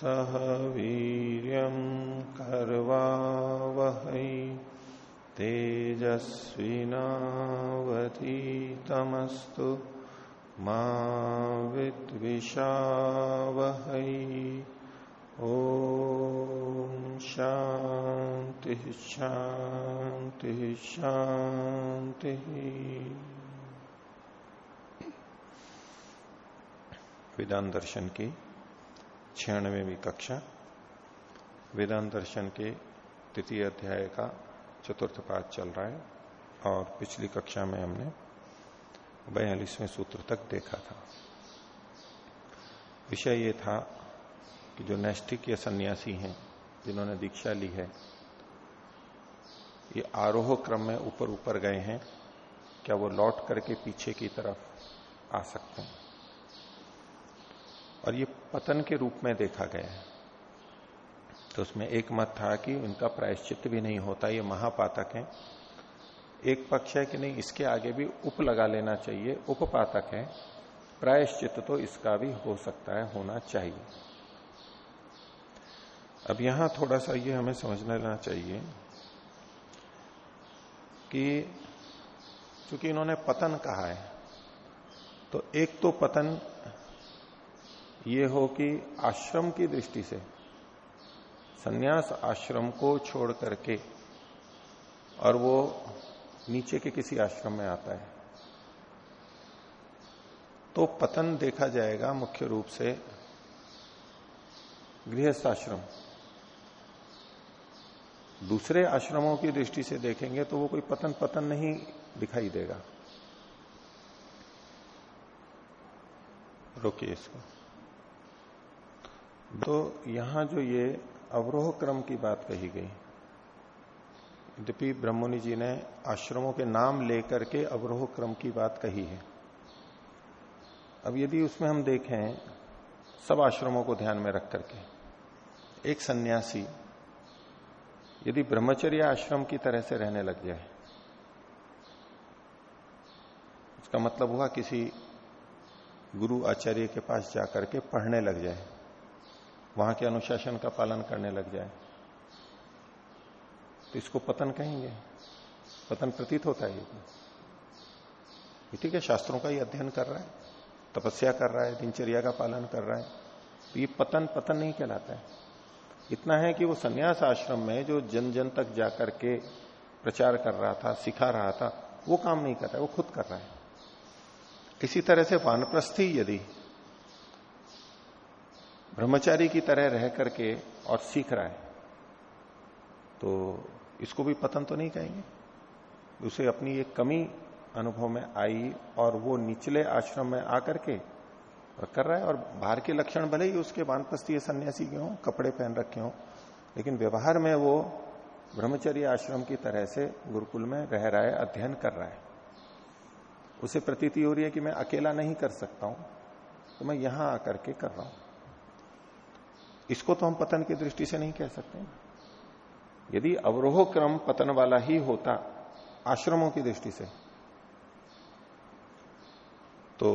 सह वीर्यं कर्वावहै तेजस्विनावधीतमस्तु मिषा वह ओ शांति शांति शांति वेदांत दर्शन की छियानवेवी कक्षा, वेदांत दर्शन के तृतीय अध्याय का चतुर्थ पाठ चल रहा है और पिछली कक्षा में हमने बयालीसवें सूत्र तक देखा था। विषय ये था कि जो नैष्ठिक या सन्यासी हैं, जिन्होंने दीक्षा ली है, ये आरोह क्रम में ऊपर ऊपर गए हैं, क्या वो लौट करके पीछे की तरफ़ आ सकते हैं? और ये पतन के रूप में देखा गया है। तो उसमें एक मत था कि इनका प्रायश्चित भी नहीं होता, ये महापातक है। एक पक्ष है कि नहीं, इसके आगे भी उप लगा लेना चाहिए, उपपातक है। प्रायश्चित तो इसका भी हो सकता है, होना चाहिए। अब यहाँ थोड़ा सा ये हमें समझ लेना चाहिए कि चूँकि इन्होंने पतन कहा है तो एक तो पतन ये हो कि आश्रम की दृष्टि से, सन्यास आश्रम को छोड़ करके, और वो नीचे के किसी आश्रम में आता है तो पतन देखा जाएगा मुख्य रूप से गृहस्थ आश्रम। दूसरे आश्रमों की दृष्टि से देखेंगे तो वो कोई पतन पतन नहीं दिखाई देगा। रोकिए इसको। तो यहाँ जो ये अवरोह क्रम की बात कही गई, यद्यपि ब्रह्मणि जी ने आश्रमों के नाम लेकर के अवरोह क्रम की बात कही है। अब यदि उसमें हम देखें, सब आश्रमों को ध्यान में रख करके, एक सन्यासी यदि ब्रह्मचर्य आश्रम की तरह से रहने लग जाए उसका मतलब हुआ किसी गुरु आचार्य के पास जाकर के पढ़ने लग जाए। वहाँ के अनुशासन का पालन करने लग जाए। तो इसको पतन कहेंगे। पतन प्रतीत होता है ये ठीक है, शास्त्रों का ही अध्ययन कर रहा है, तपस्या कर रहा है, दिनचर्या का पालन कर रहा है। तो ये पतन पतन नहीं कहलाता है। इतना है कि वो सन्यास आश्रम में जो जन जन तक जाकर के प्रचार कर रहा था, सिखा रहा था, वो काम नहीं कर रहा है, वो खुद कर रहा है। इसी तरह से वानप्रस्थी यदि ब्रह्मचारी की तरह रह करके और सीख रहा है तो इसको भी पतन तो नहीं कहेंगे। उसे अपनी एक कमी अनुभव में आई और वो निचले आश्रम में आकर के और कर रहा है और बाहर के लक्षण भले ही उसके वानप्रस्थीय सन्यासी के हों, कपड़े पहन रखे हों, लेकिन व्यवहार में वो ब्रह्मचर्य आश्रम की तरह से गुरुकुल में रह रहा है, अध्ययन कर रहा है। उसे प्रतीति हो रही है कि मैं अकेला नहीं कर सकता हूँ तो मैं यहाँ आकर के कर रहा हूँ। इसको तो हम पतन की दृष्टि से नहीं कह सकते। यदि अवरोह क्रम पतन वाला ही होता, आश्रमों की दृष्टि से तो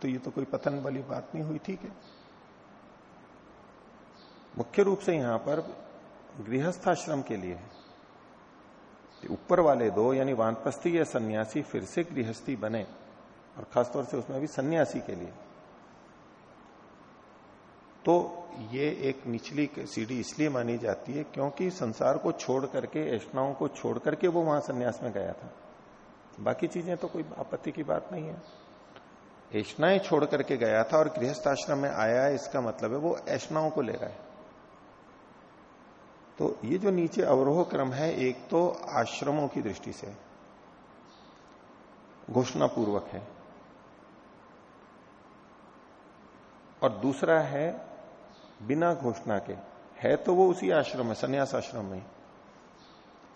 तो ये तो कोई पतन वाली बात नहीं हुई, ठीक है। मुख्य रूप से यहाँ पर गृहस्थाश्रम के लिए है। ऊपर वाले दो, यानी वानप्रस्थी या सन्यासी, फिर से गृहस्थी बने, और खासतौर से उसमें भी सन्यासी के लिए। तो ये एक निचली सीढ़ी इसलिए मानी जाती है क्योंकि संसार को छोड़ करके, ऐष्णाओं को छोड़ करके वो वहाँ संन्यास में गया था। बाकी चीज़ें तो कोई आपत्ति की बात नहीं है। ऐष्णाएँ छोड़ करके गया था और गृहस्थ आश्रम में आया है, इसका मतलब है वो ऐष्णाओं को ले रहा है तो ये जो नीचे अवरोह क्रम है, एक तो आश्रमों की दृष्टि से घोषणा पूर्वक है। और दूसरा है बिना घोषणा के। है तो वो उसी आश्रम में, संन्यास आश्रम में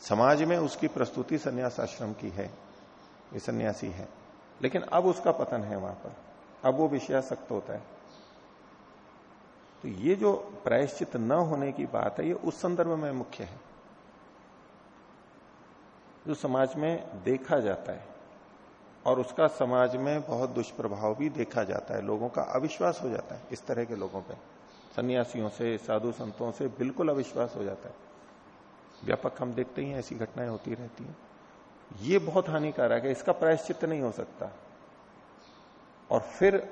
समाज में उसकी प्रस्तुति संन्यास आश्रम की है। ये सन्यासी है। लेकिन अब उसका पतन है वहाँ पर। अब वो विषयासक्त होता है। तो ये जो प्रायश्चित न होने की बात है, ये उस संदर्भ में मुख्य है। जो समाज में देखा जाता है और उसका समाज में बहुत दुष्प्रभाव भी देखा जाता है। लोगों का अविश्वास हो जाता है इस तरह के लोगों पे। सन्यासियों से, साधु संतों से बिल्कुल अविश्वास हो जाता है। व्यापक हम देखते ही ऐसी घटनाएँ होती रहती हैं। ये बहुत हानिकारक है, इसका प्रायश्चित नहीं हो सकता। और फिर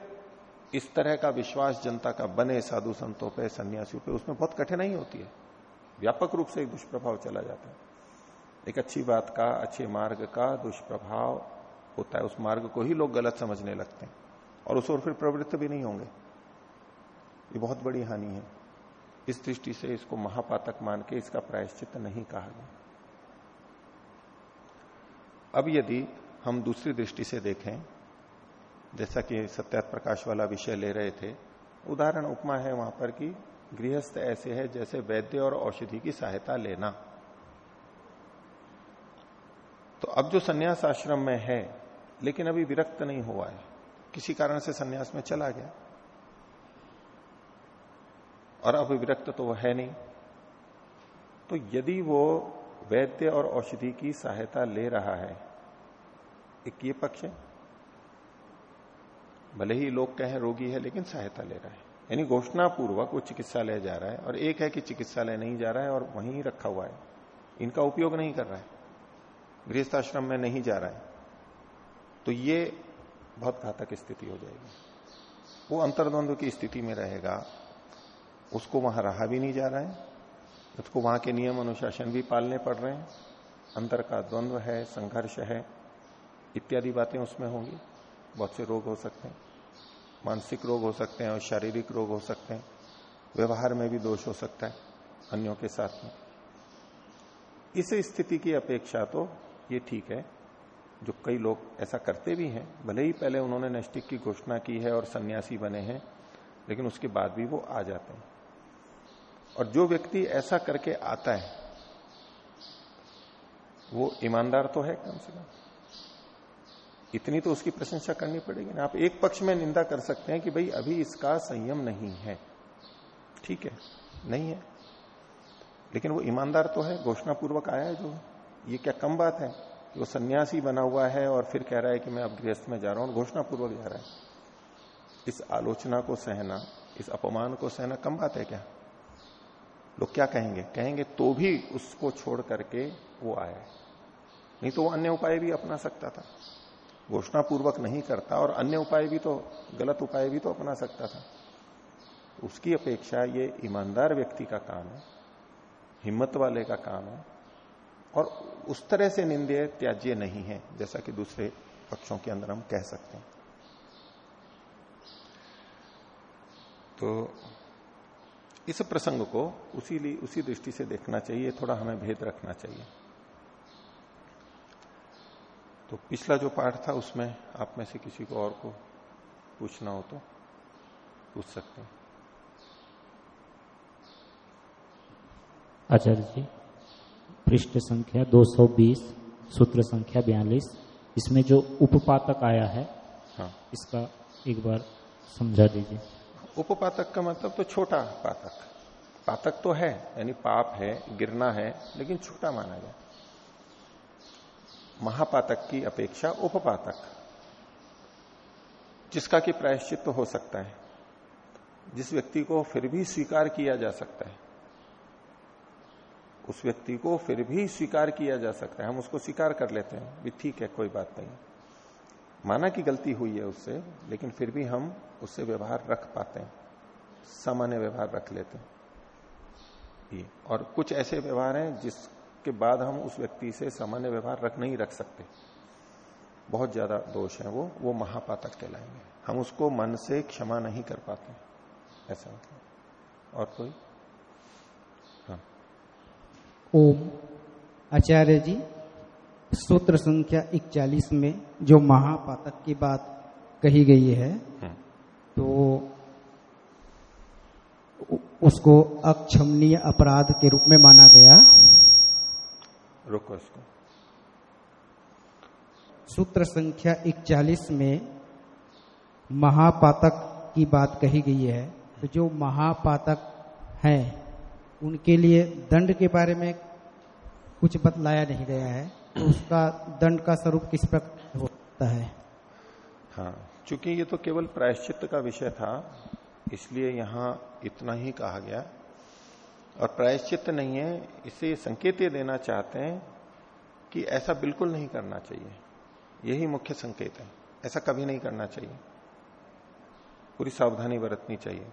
इस तरह का विश्वास जनता का बने, साधु संतों पे, सन्यासियों पे, उसमें बहुत कठिनाई होती है। व्यापक रूप से एक दुष्प्रभाव चला जाता है। एक अच्छी बात का, अच्छे मार्ग का दुष्प्रभाव होता है, उस मार्ग को ही लोग गलत समझने लगते हैं। और उस ओर फिर प्रवृत्त भी नहीं होंगे। ये बहुत बड़ी हानि है। इस दृष्टि से इसको महापातक मान के इसका प्रायश्चित नहीं कहा गया। अब यदि हम दूसरी दृष्टि से देखें, जैसा कि सत्यात प्रकाश वाला विषय ले रहे थे, उदाहरण उपमा है वहाँ पर कि गृहस्थ ऐसे है जैसे वैद्य और औषधि की सहायता लेना। तो अब जो सन्यास आश्रम में है, लेकिन अभी विरक्त नहीं हुआ है, किसी कारण से सन्यास में चला गया। और अब तो वह है नहीं। तो यदि वो वैद्य और औषधि की सहायता ले रहा है, एक ये पक्ष है। भले ही लोग कहें रोगी है, लेकिन सहायता ले रहा है। यानी घोषणा पूर्वक वो चिकित्सालय जा रहा है और एक है कि चिकित्सालय नहीं जा रहा है और वहीं रखा हुआ है। इनका उपयोग नहीं कर रहा है। गृहस्थाश्रम में नहीं जा रहा है। तो ये बहुत घातक स्थिति हो जाएगी। वो अंतर्द्वंद की स्थिति में रहेगा। उसको वहाँ रहा भी नहीं जा रहा है। उसको वहाँ के नियम अनुशासन भी पालने पड़ रहे हैं। अंतर का द्वंद्व है, संघर्ष है, इत्यादि बातें उसमें होंगी। बहुत से रोग हो सकते हैं। मानसिक रोग हो सकते हैं और शारीरिक रोग हो सकते हैं। व्यवहार में भी दोष हो सकता है अन्यों के साथ में। इस स्थिति की अपेक्षा तो ये ठीक है, जो कई लोग ऐसा करते भी हैं। भले ही पहले उन्होंने नैष्टिक की घोषणा की है और सन्यासी बने हैं, लेकिन उसके बाद भी वो आ जाते हैं। और जो व्यक्ति ऐसा करके आता है, वो ईमानदार तो है कम से कम। इतनी तो उसकी प्रशंसा करनी पड़ेगी ना। आप एक पक्ष में निंदा कर सकते हैं कि भाई, अभी इसका संयम नहीं है। ठीक है, नहीं है। लेकिन वो ईमानदार तो है घोषणा पूर्वक आया है जो। ये क्या कम बात है कि वो सन्यासी बना हुआ है और फिर कह रहा है कि मैं अब गृहस्थ में जा रहा हूँ घोषणा पूर्वक जा रहा है। इस आलोचना को सहना, इस अपमान को सहना कम बात है क्या? लोग क्या कहेंगे? कहेंगे तो भी उसको छोड़ करके वो आया नहीं तो वो अन्य उपाय भी अपना सकता था। घोषणा पूर्वक नहीं करता और अन्य उपाय भी तो गलत उपाय भी तो अपना सकता था। उसकी अपेक्षा ये ईमानदार व्यक्ति का काम है, हिम्मत वाले का काम है और उस तरह से निंदे त्याज्य नहीं है, जैसा कि दूसरे पक्षों के अंदर हम कह सकते हैं। तो इस प्रसंग को उसी उसी दृष्टि से देखना चाहिए थोड़ा हमें भेद रखना चाहिए। तो पिछला जो पाठ था उसमें आप में से किसी को और को पूछना हो तो पूछ सकते हैं। आचार्य जी पृष्ठ संख्या 220 सूत्र संख्या 42 इसमें जो उपपातक आया है हाँ। इसका एक बार समझा दीजिए। उपपातक का मतलब तो छोटा पातक। पातक तो है, यानी पाप है, गिरना है, लेकिन छोटा माना जाए महापातक की अपेक्षा उपपातक, जिसका कि प्रायश्चित तो हो सकता है, जिस व्यक्ति को फिर भी स्वीकार किया जा सकता है। उस व्यक्ति को फिर भी स्वीकार किया जा सकता है। हम उसको स्वीकार कर लेते हैं, भी ठीक है, कोई बात नहीं। माना कि गलती हुई है उससे, लेकिन फिर भी हम उससे व्यवहार रख पाते हैं। सामान्य व्यवहार रख लेते हैं। ये। और कुछ ऐसे व्यवहार हैं जिसके बाद हम उस व्यक्ति से सामान्य व्यवहार रख नहीं रख सकते। बहुत ज़्यादा दोष है वो वो महापातक कहलाएँगे। हम उसको मन से क्षमा नहीं कर पाते ऐसा मतलब। और कोई? हाँ। ओम। आचार्य जी सूत्र संख्या इकचालीस में जो महापातक की बात कही गई है हम्म। तो उसको अक्षमनीय अपराध के रूप में माना गया। रुको इसको सूत्र संख्या इकचालीस में महापातक की बात कही गई है तो जो महापातक हैं उनके लिए दंड के बारे में कुछ बतलाया नहीं गया है। तो उसका दंड का स्वरूप किस प्रकार होता है? हाँ चूँकि ये तो केवल प्रायश्चित का विषय था, इसलिए यहाँ इतना ही कहा गया। और प्रायश्चित नहीं है इससे ये संकेत ये देना चाहते हैं कि ऐसा बिल्कुल नहीं करना चाहिए। यही मुख्य संकेत है, ऐसा कभी नहीं करना चाहिए। पूरी सावधानी बरतनी चाहिए।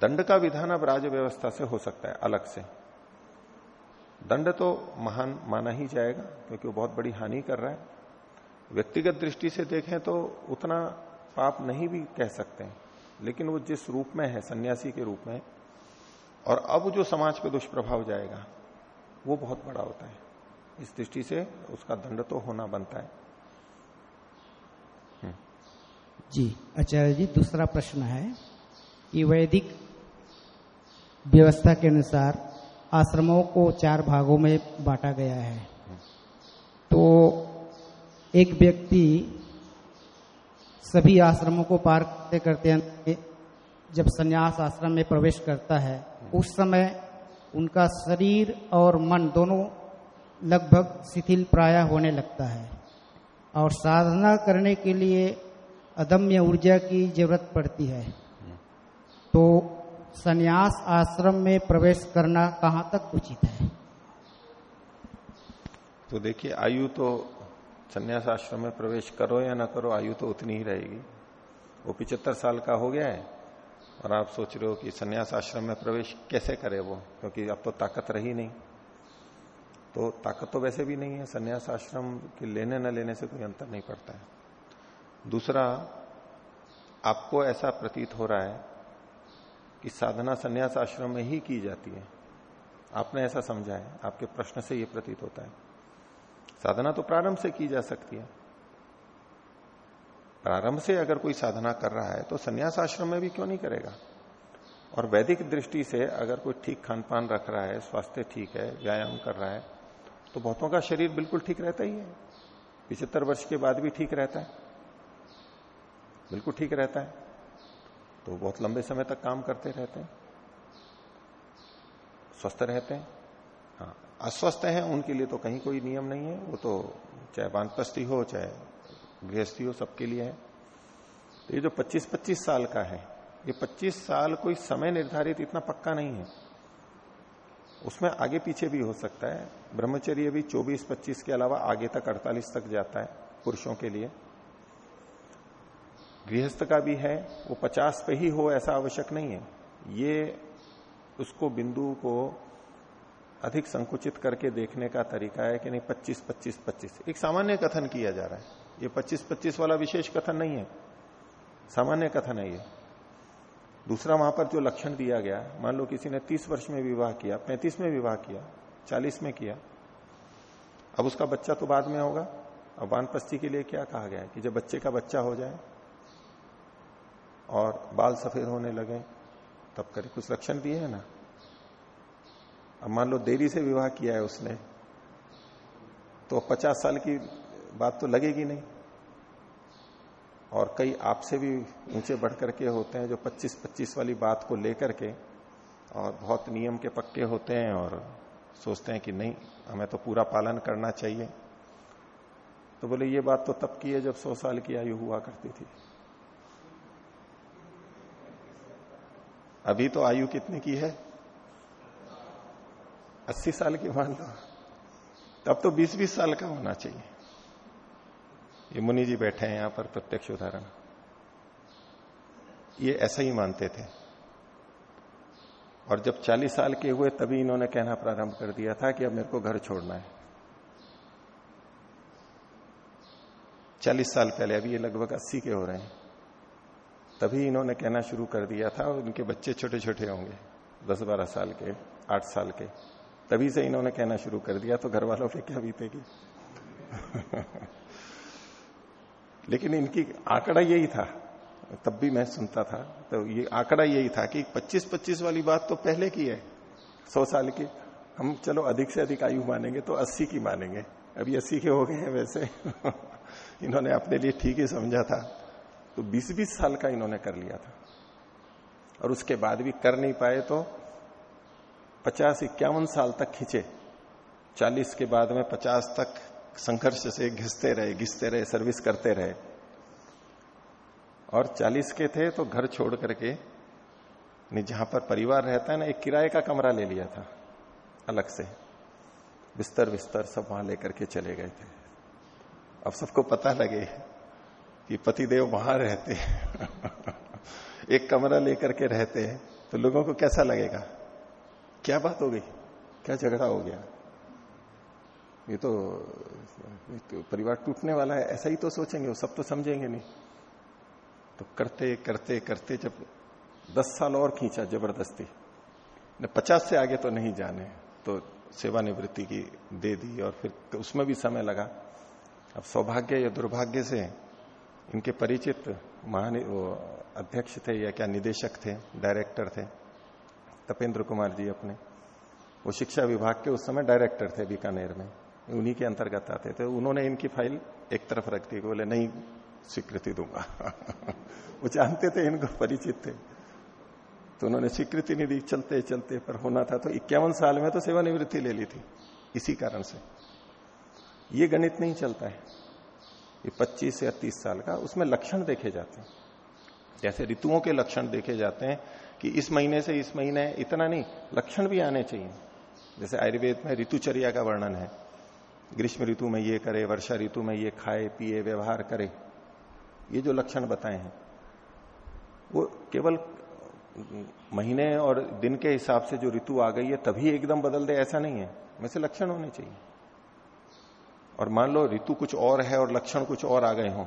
दंड का विधान अब राज्य व्यवस्था से हो सकता है, अलग से। दंड तो महान माना ही जाएगा, क्योंकि वो बहुत बड़ी हानि कर रहा है। व्यक्तिगत दृष्टि से देखें तो उतना पाप नहीं भी कह सकते हैं, लेकिन वो जिस रूप में है, सन्यासी के रूप में, और अब जो समाज पे दुष्प्रभाव जाएगा, वो बहुत बड़ा होता है। इस दृष्टि से उसका दंड तो होना बनता है। हम्म। जी, आचार्य जी, दूसरा प्रश्न है कि वैदिक व्यवस्था के अनुसार आश्रमों को चार भागों में बांटा गया है। तो एक व्यक्ति सभी आश्रमों को पार करते करते जब संन्यास आश्रम में प्रवेश करता है, उस समय उनका शरीर और मन दोनों लगभग शिथिल प्राय होने लगता है। और साधना करने के लिए अदम्य ऊर्जा की ज़रूरत पड़ती है। तो संन्यास आश्रम में प्रवेश करना कहाँ तक उचित है? तो देखिए, आयु तो संन्यास आश्रम में प्रवेश करो या ना करो, आयु तो उतनी ही रहेगी। वो पिचहत्तर साल का हो गया है और आप सोच रहे हो कि संन्यास आश्रम में प्रवेश कैसे करे वो, क्योंकि अब तो ताकत रही नहीं। तो ताकत तो वैसे भी नहीं है, संन्यास आश्रम के लेने न लेने से कोई अंतर नहीं पड़ता है। दूसरा, आपको ऐसा प्रतीत हो रहा है कि साधना संन्यास आश्रम में ही की जाती है। आपने ऐसा समझा है, आपके प्रश्न से यह प्रतीत होता है। साधना तो प्रारंभ से की जा सकती है। प्रारंभ से अगर कोई साधना कर रहा है तो संन्यास आश्रम में भी क्यों नहीं करेगा? और वैदिक दृष्टि से अगर कोई ठीक खान पान रख रहा है, स्वास्थ्य ठीक है, व्यायाम कर रहा है तो बहुतों का शरीर बिल्कुल ठीक रहता ही है। पिछहत्तर वर्ष के बाद भी ठीक रहता है। बिल्कुल ठीक रहता है। तो बहुत लंबे समय तक काम करते रहते हैं। स्वस्थ रहते हैं। हाँ अस्वस्थ हैं, उनके लिए तो कहीं कोई नियम नहीं है। वो तो चाहे बानपस्ती हो, चाहे गृहस्थी हो, सबके लिए है। तो ये जो 25-25 साल का है, ये 25 साल कोई समय निर्धारित इतना पक्का नहीं है। उसमें आगे पीछे भी हो सकता है। ब्रह्मचर्य भी 24-25 के अलावा आगे तक 48 तक जाता है पुरुषों के लिए। गृहस्थ का भी है, वो 50 पे ही हो ऐसा आवश्यक नहीं है। ये उसको बिंदु को अधिक संकुचित करके देखने का तरीका है कि नहीं 25 25 25 एक सामान्य कथन किया जा रहा है। ये 25 25 वाला विशेष कथन नहीं है। सामान्य कथन है ये। दूसरा वहाँ पर जो लक्षण दिया गया, मान लो किसी ने 30 वर्ष में विवाह किया 35 में विवाह किया 40 में किया, अब उसका बच्चा तो बाद में होगा। अब वानपस्ती के लिए क्या कहा गया है कि जब बच्चे का बच्चा हो जाए और बाल सफ़ेद होने लगे, तब करे कुछ लक्षण दिए है ना। अब मान लो देरी से विवाह किया है उसने तो पचास साल की बात तो लगेगी नहीं। और कई आपसे भी ऊँचे बढ़ करके होते हैं जो 25-25 वाली बात को लेकर के, और बहुत नियम के पक्के होते हैं और सोचते हैं कि नहीं, हमें तो पूरा पालन करना चाहिए। तो बोले, ये बात तो तब की है जब 100 साल की आयु हुआ करती थी। अभी तो आयु कितने की है? अस्सी साल की मान लो। तब तो बीस बीस साल का होना चाहिए। ये मुनि जी बैठे हैं यहाँ पर प्रत्यक्ष उदाहरण। ये ऐसा ही मानते थे। और जब 40 साल के हुए तभी इन्होंने कहना प्रारंभ कर दिया था कि अब मेरे को घर छोड़ना है। 40 साल पहले, अभी ये लगभग 80 के हो रहे हैं। तभी इन्होंने कहना शुरू कर दिया था, और इनके बच्चे छोटे छोटे होंगे दस बारह साल के, आठ साल के। तभी से इन्होंने कहना शुरू कर दिया तो घर वालों पे क्या बीतेगी? लेकिन इनकी आंकड़ा यही था, तब भी मैं सुनता था तो ये आंकड़ा यही था कि 25-25 वाली बात तो पहले की है 100 साल की। हम चलो अधिक से अधिक आयु मानेंगे तो 80 की मानेंगे, अभी 80 के हो गए हैं वैसे। इन्होंने अपने लिए ठीक ही समझा था। तो 20-20 साल का इन्होंने कर लिया था। और उसके बाद भी कर नहीं पाए तो पचास इक्यावन साल तक खींचे। चालीस के बाद में पचास तक संघर्ष से घिसते रहे घिसते रहे, सर्विस करते रहे। और चालीस के थे तो घर छोड़ करके जहाँ पर परिवार रहता है ना, एक किराए का कमरा ले लिया था, अलग से। बिस्तर बिस्तर सब वहाँ लेकर के चले गए थे। अब सबको पता लगे कि पतिदेव वहाँ रहते हैं। एक कमरा लेकर के रहते हैं। तो लोगों को कैसा लगेगा? क्या बात हो गई? क्या झगड़ा हो गया? ये तो, तो परिवार टूटने वाला है। ऐसा ही तो सोचेंगे वो सब तो समझेंगे नहीं। तो करते करते करते जब दस साल और खींचा ज़बरदस्ती। पचास से आगे तो नहीं जाने। तो सेवानिवृत्ति की दे दी और फिर उसमें भी समय लगा। अब सौभाग्य या दुर्भाग्य से इनके परिचित महान अध्यक्ष थे या क्या निदेशक थे डायरेक्टर थे, तपेंद्र कुमार जी अपने। वो शिक्षा विभाग के उस समय डायरेक्टर थे बीकानेर में। उन्हीं के अंतर्गत आते थे। उन्होंने इनकी फ़ाइल एक तरफ़ रख दी, बोले, नहीं, स्वीकृति दूँगा। वो जानते थे, इनको परिचित थे। तो उन्होंने स्वीकृति नहीं दी चलते चलते पर होना था तो इक्यावन साल में तो सेवानिवृत्ति ले ली थी। इसी कारण से। ये गणित नहीं चलता है। ये 25 या 30 साल का, उसमें लक्षण देखे जाते हैं। जैसे ऋतुओं के लक्षण देखे जाते हैं कि इस महीने से इस महीने, इतना नहीं, लक्षण भी आने चाहिए। जैसे आयुर्वेद में ऋतुचर्या का वर्णन है। ग्रीष्म ऋतु में ये करे, वर्षा ऋतु में ये खाए, पिए, व्यवहार करे। ये जो लक्षण बताए हैं, वो केवल महीने और दिन के हिसाब से जो ऋतु आ गई है, तभी एकदम बदल दे, ऐसा नहीं है। वैसे लक्षण होने चाहिए। और मान लो ऋतु कुछ और है और लक्षण कुछ और आ गए हों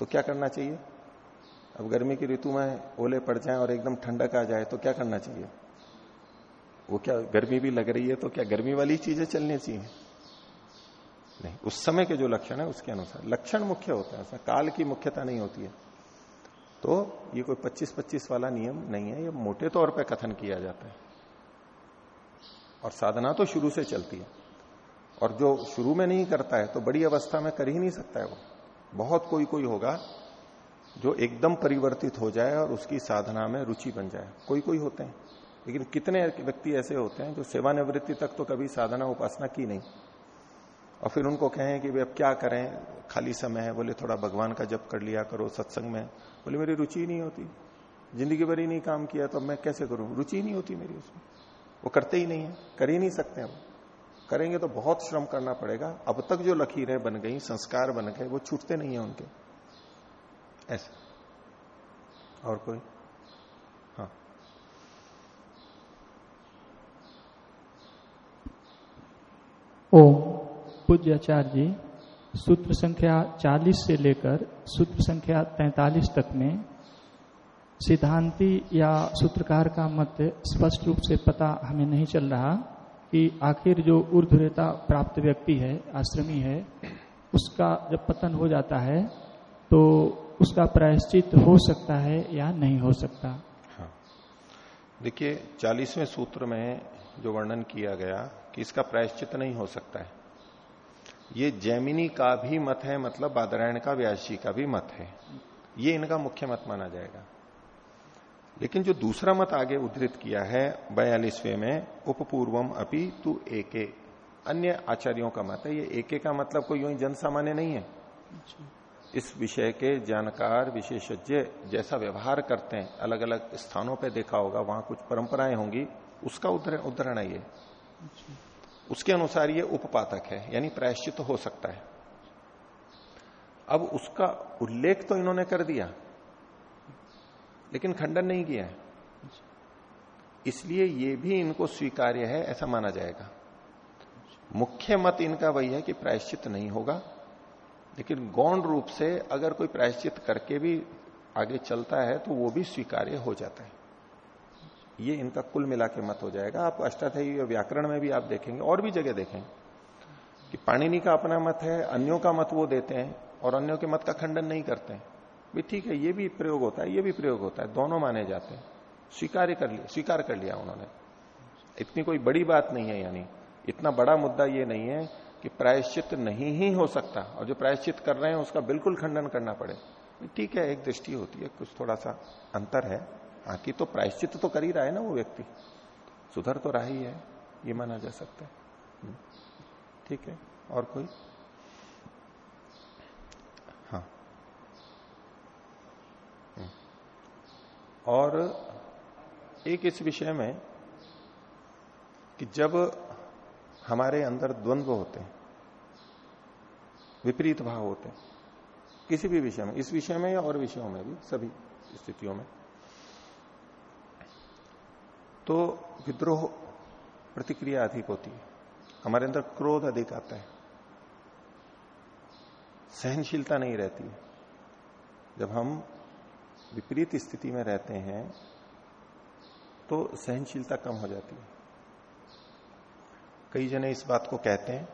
तो क्या करना चाहिए? अब गर्मी की ऋतु में ओले पड़ जाए और एकदम ठंडक आ जाए तो क्या करना चाहिए? वो क्या गर्मी भी लग रही है तो क्या गर्मी वाली चीज़ें चलनी चाहिए? नहीं, उस समय के जो लक्षण है, उसके अनुसार। लक्षण मुख्य होता है काल की मुख्यता नहीं होती है। तो ये कोई 25-25 वाला नियम नहीं है, ये मोटे तौर पे कथन किया जाता है। और साधना तो शुरू से चलती है। और जो शुरू में नहीं करता है तो बड़ी अवस्था में कर ही नहीं सकता है वो। बहुत कोई कोई होगा जो एकदम परिवर्तित हो जाए और उसकी साधना में रुचि बन जाए। कोई कोई होते हैं। लेकिन कितने व्यक्ति ऐसे होते हैं जो सेवानिवृत्ति तक तो कभी साधना उपासना की नहीं। और फिर उनको कहें कि भाई अब क्या करें? खाली समय है। बोले, थोड़ा भगवान का जप कर लिया करो, सत्संग में। बोले, मेरी रुचि ही नहीं होती। ज़िंदगी भर ही नहीं काम किया तो मैं कैसे करूँ? रुचि नहीं होती मेरी उसमें। वो करते ही नहीं है। कर ही नहीं सकते हम करेंगे तो बहुत श्रम करना पड़ेगा। अब तक जो लकीरें बन गई, संस्कार बन गए, वो छूटते नहीं है उनके। ऐसे। और कोई? हाँ। ओ पूज्य आचार्य जी, सूत्र संख्या 40 से लेकर सूत्र संख्या 43 तक में सिद्धांति या सूत्रकार का मत स्पष्ट रूप से पता हमें नहीं चल रहा। कि आखिर जो ऊर्धता प्राप्त व्यक्ति है, आश्रमी है, उसका जब पतन हो जाता है तो उसका प्रायश्चित हो सकता है या नहीं हो सकता? हाँ। देखिए, चालीसवें सूत्र में जो वर्णन किया गया कि इसका प्रायश्चित नहीं हो सकता है। ये जैमिनी का भी मत है मतलब बादरायण का, व्यास जी का भी मत है। ये इनका मुख्य मत माना जाएगा। लेकिन जो दूसरा मत आगे उद्धृत किया है बयालीसवें में उपपूर्वम अपि तू एके। अन्य आचार्यों का मत है ये एके का मतलब कोई यूँ जन सामान्य नहीं है। इस विषय के जानकार विशेषज्ञ जैसा व्यवहार करते हैं अलग अलग स्थानों पे देखा होगा वहाँ कुछ परंपराएँ होंगी उसका उदाहरण है ये। उसके अनुसार ये उपपातक है यानी प्रायश्चित तो हो सकता है। अब उसका उल्लेख तो इन्होंने कर दिया। लेकिन खंडन नहीं किया है। इसलिए ये भी इनको स्वीकार्य है, ऐसा माना जाएगा। मुख्य मत इनका वही है कि प्रायश्चित नहीं होगा, लेकिन गौण रूप से अगर कोई प्रायश्चित करके भी आगे चलता है तो वो भी स्वीकार्य हो जाता है। ये इनका कुल मिला के मत हो जाएगा। आप अष्टाध्यायी व्याकरण में भी आप देखेंगे, और भी जगह देखेंगे कि पाणिनि का अपना मत है, अन्यों का मत वो देते हैं, और अन्यों के मत का खंडन नहीं करते हैं। भी ठीक है ये भी प्रयोग होता है ये भी प्रयोग होता है दोनों माने जाते हैं। स्वीकार कर लिया स्वीकार कर लिया उन्होंने। इतनी कोई बड़ी बात नहीं है यानी इतना बड़ा मुद्दा ये नहीं है कि प्रायश्चित नहीं ही हो सकता और जो प्रायश्चित कर रहे हैं उसका बिल्कुल खंडन करना पड़े। ठीक है एक दृष्टि होती है कुछ थोड़ा सा अंतर है। आकी तो प्रायश्चित तो कर ही रहा है ना वो व्यक्ति। सुधर तो रहा ही है ये माना जा सकता है। हम्म, ठीक है और कोई हाँ हम्म। और एक इस विषय में कि जब हमारे अंदर द्वंद्व होते हैं, विपरीत भाव होते हैं, किसी भी विषय में, इस विषय में या और विषयों में भी, सभी स्थितियों में तो विद्रोह प्रतिक्रिया अधिक होती है। हमारे अंदर क्रोध अधिक आता है। सहनशीलता नहीं रहती है। जब हम विपरीत स्थिति में रहते हैं तो सहनशीलता कम हो जाती है। कई जने इस बात को कहते हैं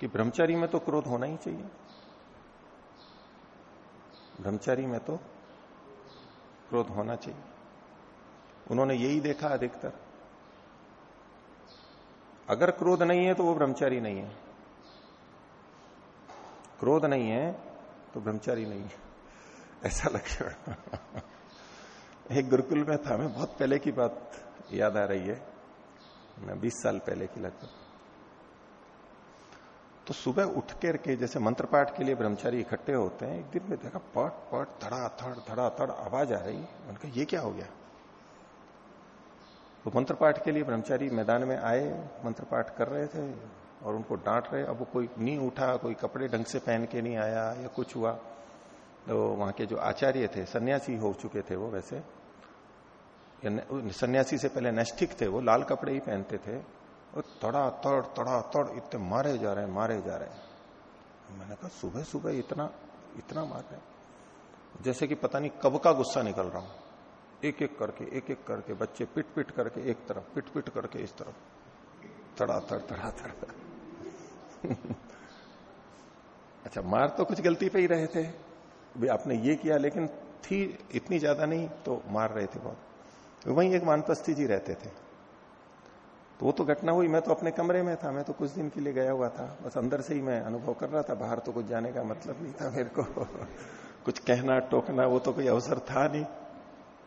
कि ब्रह्मचारी में तो क्रोध होना ही चाहिए। ब्रह्मचारी में तो क्रोध होना चाहिए। उन्होंने यही देखा अधिकतर। अगर क्रोध नहीं है तो वो ब्रह्मचारी नहीं है। क्रोध नहीं है तो ब्रह्मचारी नहीं ऐसा लक्षण एक गुरुकुल में था मैं बहुत पहले की बात याद आ रही है। मैं बीस साल पहले की लगभग तो सुबह उठ कर के जैसे मंत्र पाठ के लिए ब्रह्मचारी इकट्ठे होते हैं, एक दिन में देखा पट पट, धड़ा थड़ धड़ा थड़ आवाज़ आ रही। उनका ये क्या हो गया? तो मंत्र पाठ के लिए ब्रह्मचारी मैदान में आए, मंत्र पाठ कर रहे थे। और उनको डांट रहे, अब वो कोई नहीं उठा, कोई कपड़े ढंग से पहन के नहीं आया या कुछ हुआ? तो वहाँ के जो आचार्य थे, सन्यासी हो चुके थे वो वैसे। सन्यासी से पहले नैष्ठिक थे, वो लाल कपड़े ही पहनते थे। और तड़ा तड़ तड़ा तड़, इतने मारे जा रहे हैं, मारे जा रहे हैं। मैंने कहा, सुबह सुबह इतना इतना मार रहे जैसे कि पता नहीं कब का गुस्सा निकल रहा हूँ। एक एक करके एक एक करके, बच्चे पिट पिट करके एक तरफ़ पिट पिट करके इस तरफ़। तड़ा तड़ तड़ा तड़ अच्छा मार तो कुछ गलती पे ही रहे थे। आपने ये किया, लेकिन थी इतनी ज़्यादा नहीं तो मार रहे थे बहुत। वहीं एक मानपस्थी जी रहते थे। तो वो तो घटना हुई। मैं तो अपने कमरे में था। मैं तो कुछ दिन के लिए गया हुआ था। बस अंदर से ही मैं अनुभव कर रहा था। बाहर तो कुछ जाने का मतलब नहीं था मेरे को। कुछ कहना, टोकना, वो तो कोई अवसर था नहीं।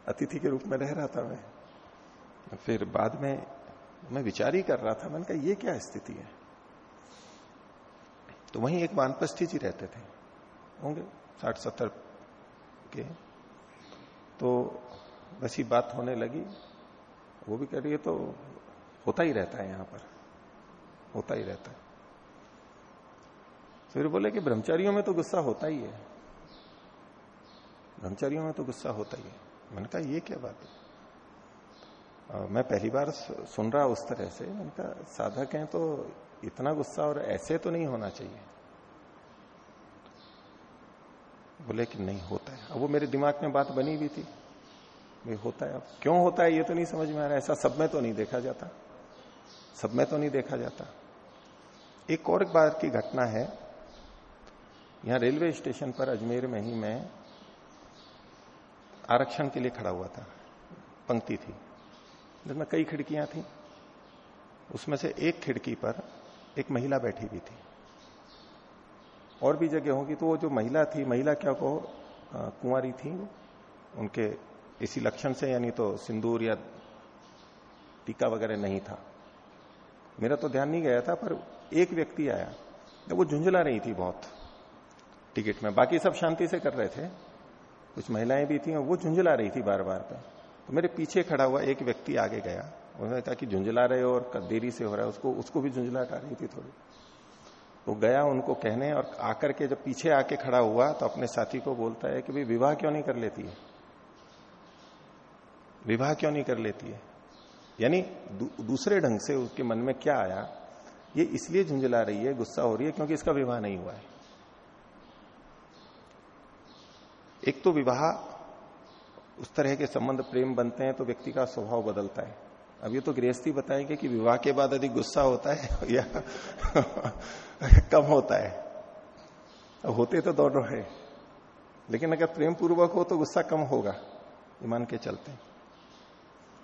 अतिथि के रूप में रह रहा था मैं। फिर बाद में मैं विचार ही कर रहा था। मैंने कहा, ये क्या स्थिति है? तो वहीं एक वानपस्थी जी रहते थे। होंगे साठ, सत्तर के। तो वैसी बात होने लगी। वो भी कह रही है तो होता ही रहता है यहाँ पर। होता ही रहता है। फिर बोले कि ब्रह्मचारियों में तो गुस्सा होता ही है। ब्रह्मचारियों में तो गुस्सा होता ही है। मैंने कहा, ये क्या बात है? मैं पहली बार सुन रहा उस तरह से। मैंने कहा, साधक हैं तो इतना गुस्सा और ऐसे तो नहीं होना चाहिए। बोले कि नहीं होता है। अब वो मेरे दिमाग में बात बनी हुई थी। भाई होता है। अब क्यों होता है ये तो नहीं समझ में आ रहा ऐसा सब में तो नहीं देखा जाता। सब में तो नहीं देखा जाता। एक और बार की घटना है। यहाँ रेलवे स्टेशन पर अजमेर में ही मैं आरक्षण के लिए खड़ा हुआ था। पंक्ति थी। जिसमें कई खिड़कियाँ थी। उसमें से एक खिड़की पर एक महिला बैठी हुई थी। और भी जगह होगी तो वो जो महिला थी, महिला क्या को कुंवारी थी, उनके इसी लक्षण से, यानी तो सिंदूर या टीका वगैरह नहीं था। मेरा तो ध्यान नहीं गया था, पर एक व्यक्ति आया। तो वो झुंझला रही थी बहुत। टिकट में बाकी सब शांति से कर रहे थे। कुछ महिलाएँ भी थी वो झुंझला रही थी बार बार पे। तो मेरे पीछे खड़ा हुआ एक व्यक्ति आगे गया। उन्होंने कहा कि झुंझला रहे हो और देरी से हो रहा है उसको उसको भी झुंझलाट आ रही थी थोड़ी। तो गया उनको कहने और आकर के जब पीछे आके खड़ा हुआ तो अपने साथी को बोलता है कि भाई विवाह क्यों नहीं कर लेती है? विवाह क्यों नहीं कर लेती है? यानी दू, दूसरे ढंग से उसके मन में क्या आया? ये इसलिए झुंझला रही है गुस्सा हो रही है क्योंकि इसका विवाह नहीं हुआ है। एक तो विवाह उस तरह के संबंध प्रेम बनते हैं तो व्यक्ति का स्वभाव बदलता है। अब ये तो गृहस्थी बताएँगे कि विवाह के बाद अधिक गुस्सा होता है या कम होता है। अब होते तो दोनों है, लेकिन अगर प्रेम पूर्वक हो तो गुस्सा कम होगा, ये मान के चलते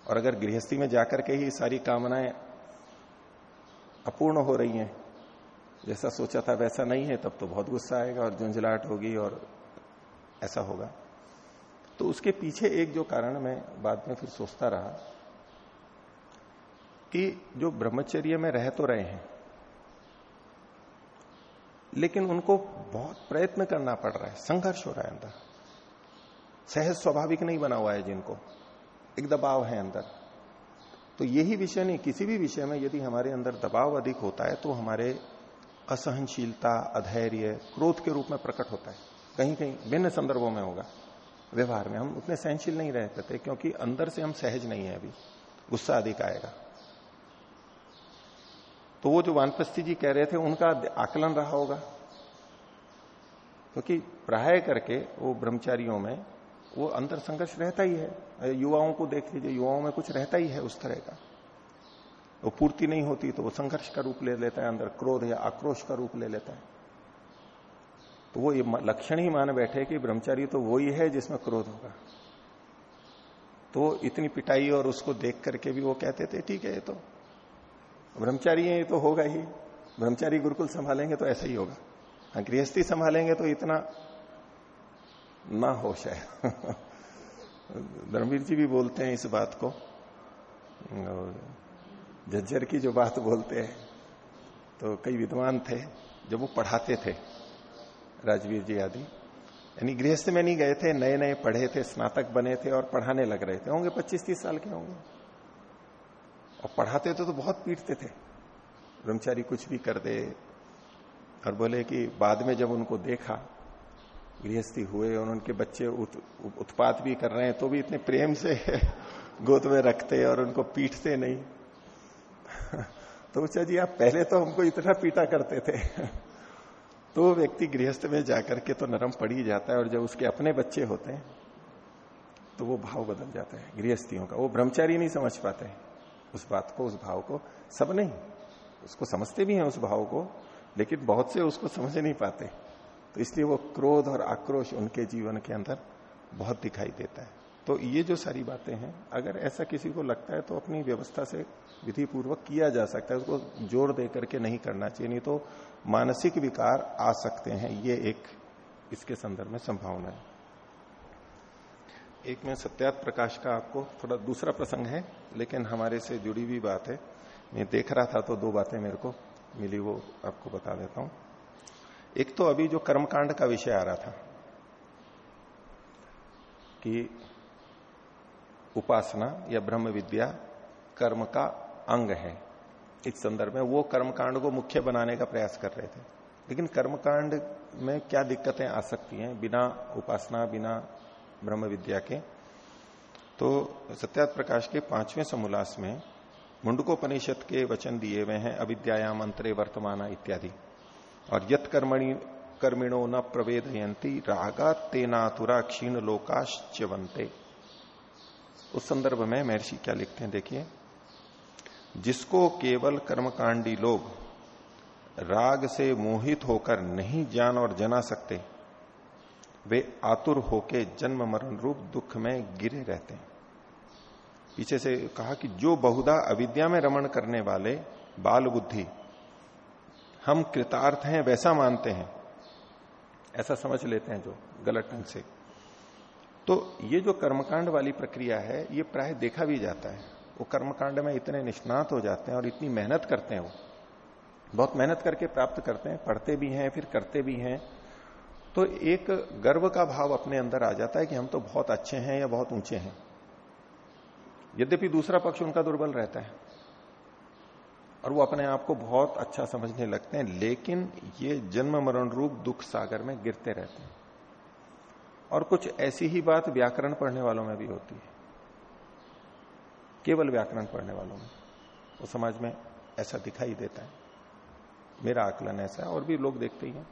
और अगर गृहस्थी में जाकर के ही सारी कामनाएँ अपूर्ण हो रही हैं, जैसा सोचा था वैसा नहीं है, तब तो बहुत गुस्सा आएगा और झुंझलाहट होगी और ऐसा होगा। तो उसके पीछे एक जो कारण मैं बाद में फिर सोचता रहा कि जो ब्रह्मचर्य में रह तो रहे हैं, लेकिन उनको बहुत प्रयत्न करना पड़ रहा है, संघर्ष हो रहा है अंदर। सहज स्वाभाविक नहीं बना हुआ है जिनको, एक दबाव है अंदर। तो यही विषय नहीं, किसी भी विषय में यदि हमारे अंदर दबाव अधिक होता है तो हमारे असहनशीलता, अधैर्य, क्रोध के रूप में प्रकट होता है। कहीं कहीं भिन्न संदर्भों में होगा, व्यवहार में। हम उतने सहनशील नहीं रह सकते क्योंकि अंदर से हम सहज नहीं है अभी। गुस्सा अधिक आएगा। तो वो जो वानप्रस्थी जी कह रहे थे, उनका आकलन रहा होगा। क्योंकि तो प्राय करके वो ब्रह्मचारियों में वो अंदर संघर्ष रहता ही है। युवाओं को देख लीजिए, युवाओं में कुछ रहता ही है उस तरह का। वो पूर्ति नहीं होती तो वो संघर्ष का रूप ले लेता है अंदर, क्रोध या आक्रोश का रूप ले लेता है। तो वो ये लक्षण ही मान बैठे कि ब्रह्मचारी तो वो ही है जिसमें क्रोध होगा। तो इतनी पिटाई और उसको देख करके भी वो कहते थे, ठीक है, ये तो ब्रह्मचारी है, ये तो होगा ही। ब्रह्मचारी गुरुकुल संभालेंगे तो ऐसा ही होगा। हाँ गृहस्थी संभालेंगे तो इतना ना हो शायद धर्मवीर जी भी बोलते हैं इस बात को। झज्जर की जो बात बोलते हैं तो कई विद्वान थे जब वो पढ़ाते थे, राजवीर जी आदि। यानी गृहस्थ में नहीं गए थे नए नए पढ़े थे, स्नातक बने थे और पढ़ाने लग रहे थे। होंगे पच्चीस तीस साल के होंगे। और पढ़ाते थे तो बहुत पीटते थे। ब्रह्मचारी कुछ भी कर दे और बोले कि बाद में जब उनको देखा गृहस्थी हुए और उनके बच्चे उत, उत्पात भी कर रहे हैं तो भी इतने प्रेम से गोद में रखते और उनको पीटते नहीं। तो अच्छा जी आप पहले तो हमको इतना पीटा करते थे। तो व्यक्ति गृहस्थ में जाकर के तो नरम पड़ ही जाता है और जब उसके अपने बच्चे होते हैं तो वो भाव बदल जाता है गृहस्थियों का। वो ब्रह्मचारी नहीं समझ पाते। उस बात को, उस भाव को, सब नहीं। उसको समझते भी हैं उस भाव को, लेकिन बहुत से उसको समझ नहीं पाते। तो इसलिए वो क्रोध और आक्रोश उनके जीवन के अंदर बहुत दिखाई देता है। तो ये जो सारी बातें हैं, अगर ऐसा किसी को लगता है तो अपनी व्यवस्था से विधि पूर्वक किया जा सकता है। उसको ज़ोर दे करके नहीं करना चाहिए, नहीं तो मानसिक विकार आ सकते हैं। ये एक इसके संदर्भ में संभावना है। एक में सत्यात प्रकाश का आपको थोड़ा दूसरा प्रसंग है, लेकिन हमारे से जुड़ी हुई बात है। मैं देख रहा था तो दो बातें मेरे को मिली, वो आपको बता देता हूँ। एक तो अभी जो कर्मकांड का विषय आ रहा था, कि उपासना या ब्रह्म विद्या कर्म का अंग है। इस संदर्भ में वो कर्मकांड को मुख्य बनाने का प्रयास कर रहे थे। लेकिन कर्मकांड में क्या दिक्कतें आ सकती हैं? बिना उपासना, बिना ब्रह्म विद्या के। तो सत्यात प्रकाश के पाँचवें समोल्लास में मुंडकोपनिषद के वचन दिए हुए हैं अविद्याम अंतरे वर्तमाना इत्यादि। और यत कर्मणि कर्मिणो न प्रवेदयंती रागा तेनातुरा क्षीण लोकाश्चवंते उस संदर्भ में महर्षि क्या लिखते हैं देखिए, जिसको केवल कर्मकांडी लोग राग से मोहित होकर नहीं जान और जना सकते वे आतुर होके जन्म मरण रूप दुख में गिरे रहते हैं। पीछे से कहा कि जो बहुधा अविद्या में रमण करने वाले बाल बुद्धि हम कृतार्थ हैं, वैसा मानते हैं। ऐसा समझ लेते हैं जो गलत ढंग से। तो ये जो कर्मकांड वाली प्रक्रिया है, ये प्राय देखा भी जाता है। वो कर्मकांड में इतने निष्णात हो जाते हैं और इतनी मेहनत करते हैं वो। बहुत मेहनत करके प्राप्त करते हैं, पढ़ते भी हैं, फिर करते भी हैं। तो एक गर्व का भाव अपने अंदर आ जाता है कि हम तो बहुत अच्छे हैं या बहुत ऊँचे हैं। यद्यपि दूसरा पक्ष उनका दुर्बल रहता है और वो अपने आप को बहुत अच्छा समझने लगते हैं, लेकिन ये जन्म मरण रूप दुख सागर में गिरते रहते हैं। और कुछ ऐसी ही बात व्याकरण पढ़ने वालों में भी होती है। केवल व्याकरण पढ़ने वालों में। वो समाज में ऐसा दिखाई देता है। मेरा आकलन ऐसा है और भी लोग देखते ही हैं।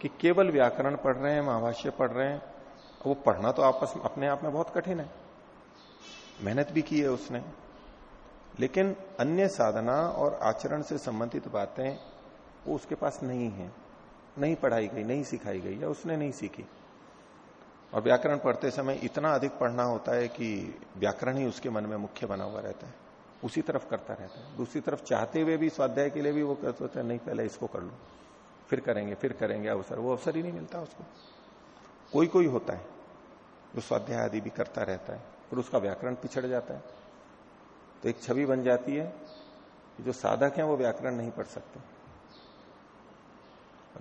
कि केवल व्याकरण पढ़ रहे हैं, महाभाष्य पढ़ रहे हैं वो पढ़ना तो आपस अपने आप में बहुत कठिन है। मेहनत भी की है उसने। लेकिन अन्य साधना और आचरण से संबंधित बातें वो उसके पास नहीं है। नहीं पढ़ाई गई, नहीं सिखाई गई, या उसने नहीं सीखी। और व्याकरण पढ़ते समय इतना अधिक पढ़ना होता है कि व्याकरण ही उसके मन में मुख्य बना हुआ रहता है। उसी तरफ़ करता रहता है। दूसरी तरफ़ चाहते हुए भी, स्वाध्याय के लिए भी वो कहते होते हैं, नहीं, पहले इसको कर लो। फिर करेंगे फिर करेंगे अवसर वो अवसर ही नहीं मिलता उसको। कोई कोई होता है, जो स्वाध्याय आदि भी करता रहता है, फिर उसका व्याकरण पिछड़ जाता है। तो एक छवि बन जाती है कि जो साधक हैं वो व्याकरण नहीं पढ़ सकते।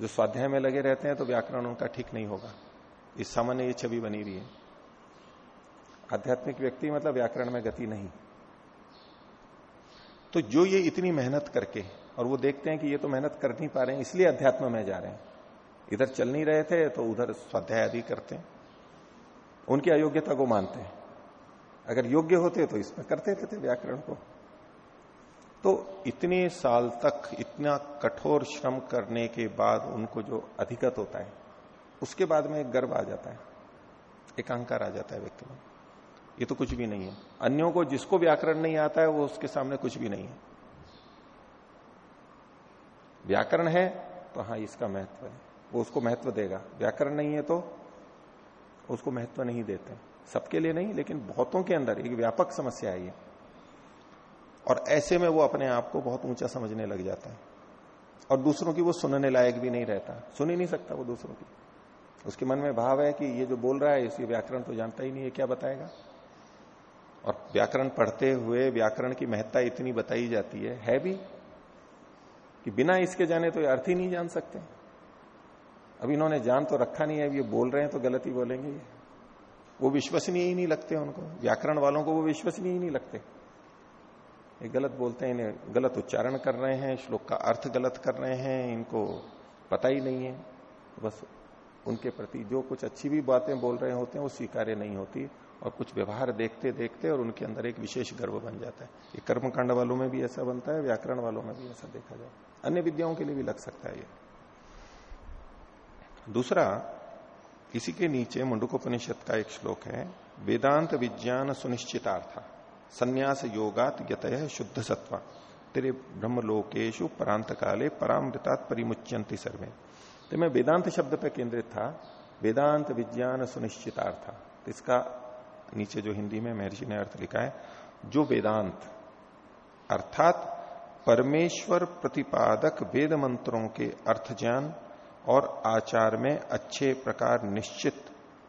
जो स्वाध्याय में लगे रहते हैं तो व्याकरण उनका ठीक नहीं होगा। इस सामान्य ये छवि बनी हुई है। आध्यात्मिक व्यक्ति मतलब व्याकरण में गति नहीं। तो जो ये इतनी मेहनत करके और वो देखते हैं कि ये तो मेहनत कर नहीं पा रहे हैं, इसलिए अध्यात्म में जा रहे हैं। इधर चल नहीं रहे थे तो उधर स्वाध्याय आदि करते हैं। उनकी अयोग्यता को मानते हैं। अगर योग्य होते तो इसमें करते रहते व्याकरण को। तो इतने साल तक इतना कठोर श्रम करने के बाद उनको जो अधिगत होता है, उसके बाद में एक गर्व आ जाता है एक अहंकार आ जाता है व्यक्ति में। ये तो कुछ भी नहीं है। अन्यों को जिसको व्याकरण नहीं आता है, वो उसके सामने कुछ भी नहीं है। व्याकरण है तो हाँ इसका महत्व है। वो उसको महत्व देगा। व्याकरण नहीं है तो उसको महत्व नहीं देते। सबके लिए नहीं, लेकिन बहुतों के अंदर एक व्यापक समस्या है ये। और ऐसे में वो अपने आप को बहुत ऊँचा समझने लग जाता है। और दूसरों की वो सुनने लायक भी नहीं रहता। सुन ही नहीं सकता वो दूसरों की। उसके मन में भाव है कि ये जो बोल रहा है इसी व्याकरण तो जानता ही नहीं है, क्या बताएगा? और व्याकरण पढ़ते हुए व्याकरण की महत्ता इतनी बताई जाती है। है भी कि बिना इसके जाने तो ये अर्थ ही नहीं जान सकते। अब इन्होंने जान तो रखा नहीं है, अब ये बोल रहे हैं तो गलत ही बोलेंगे। वो विश्वसनीय ही नहीं लगते उनको। व्याकरण वालों को वो विश्वसनीय ही नहीं लगते। ये गलत बोलते हैं, इन्हें गलत उच्चारण कर रहे हैं, श्लोक का अर्थ गलत कर रहे हैं, इनको पता ही नहीं है। बस उनके प्रति जो कुछ अच्छी भी बातें बोल रहे होते हैं, वो स्वीकार्य नहीं होती और कुछ व्यवहार देखते देखते और उनके अंदर एक विशेष गर्व बन जाता है। ये कर्मकांड वालों में भी ऐसा बनता है, व्याकरण वालों में भी ऐसा देखा जाए अन्य विद्याओं के लिए भी लग सकता है ये। दूसरा, इसी के नीचे मुंडकोपनिषद का एक श्लोक है, वेदांत विज्ञान सुनिश्चितार्थ, संन्यास योगात यत शुद्ध सत्वा तेरे ब्रह्मलोकेशु परांत काले परामृतात परिमुच्यंती सर्वे। तो मैं वेदांत शब्द पर केंद्रित था, वेदांत विज्ञान सुनिश्चितार्थ। तो इसका नीचे जो हिंदी में महर्षि ने अर्थ लिखा है, जो वेदांत, अर्थात परमेश्वर प्रतिपादक वेद मंत्रों के अर्थ ज्ञान और आचार में अच्छे प्रकार निश्चित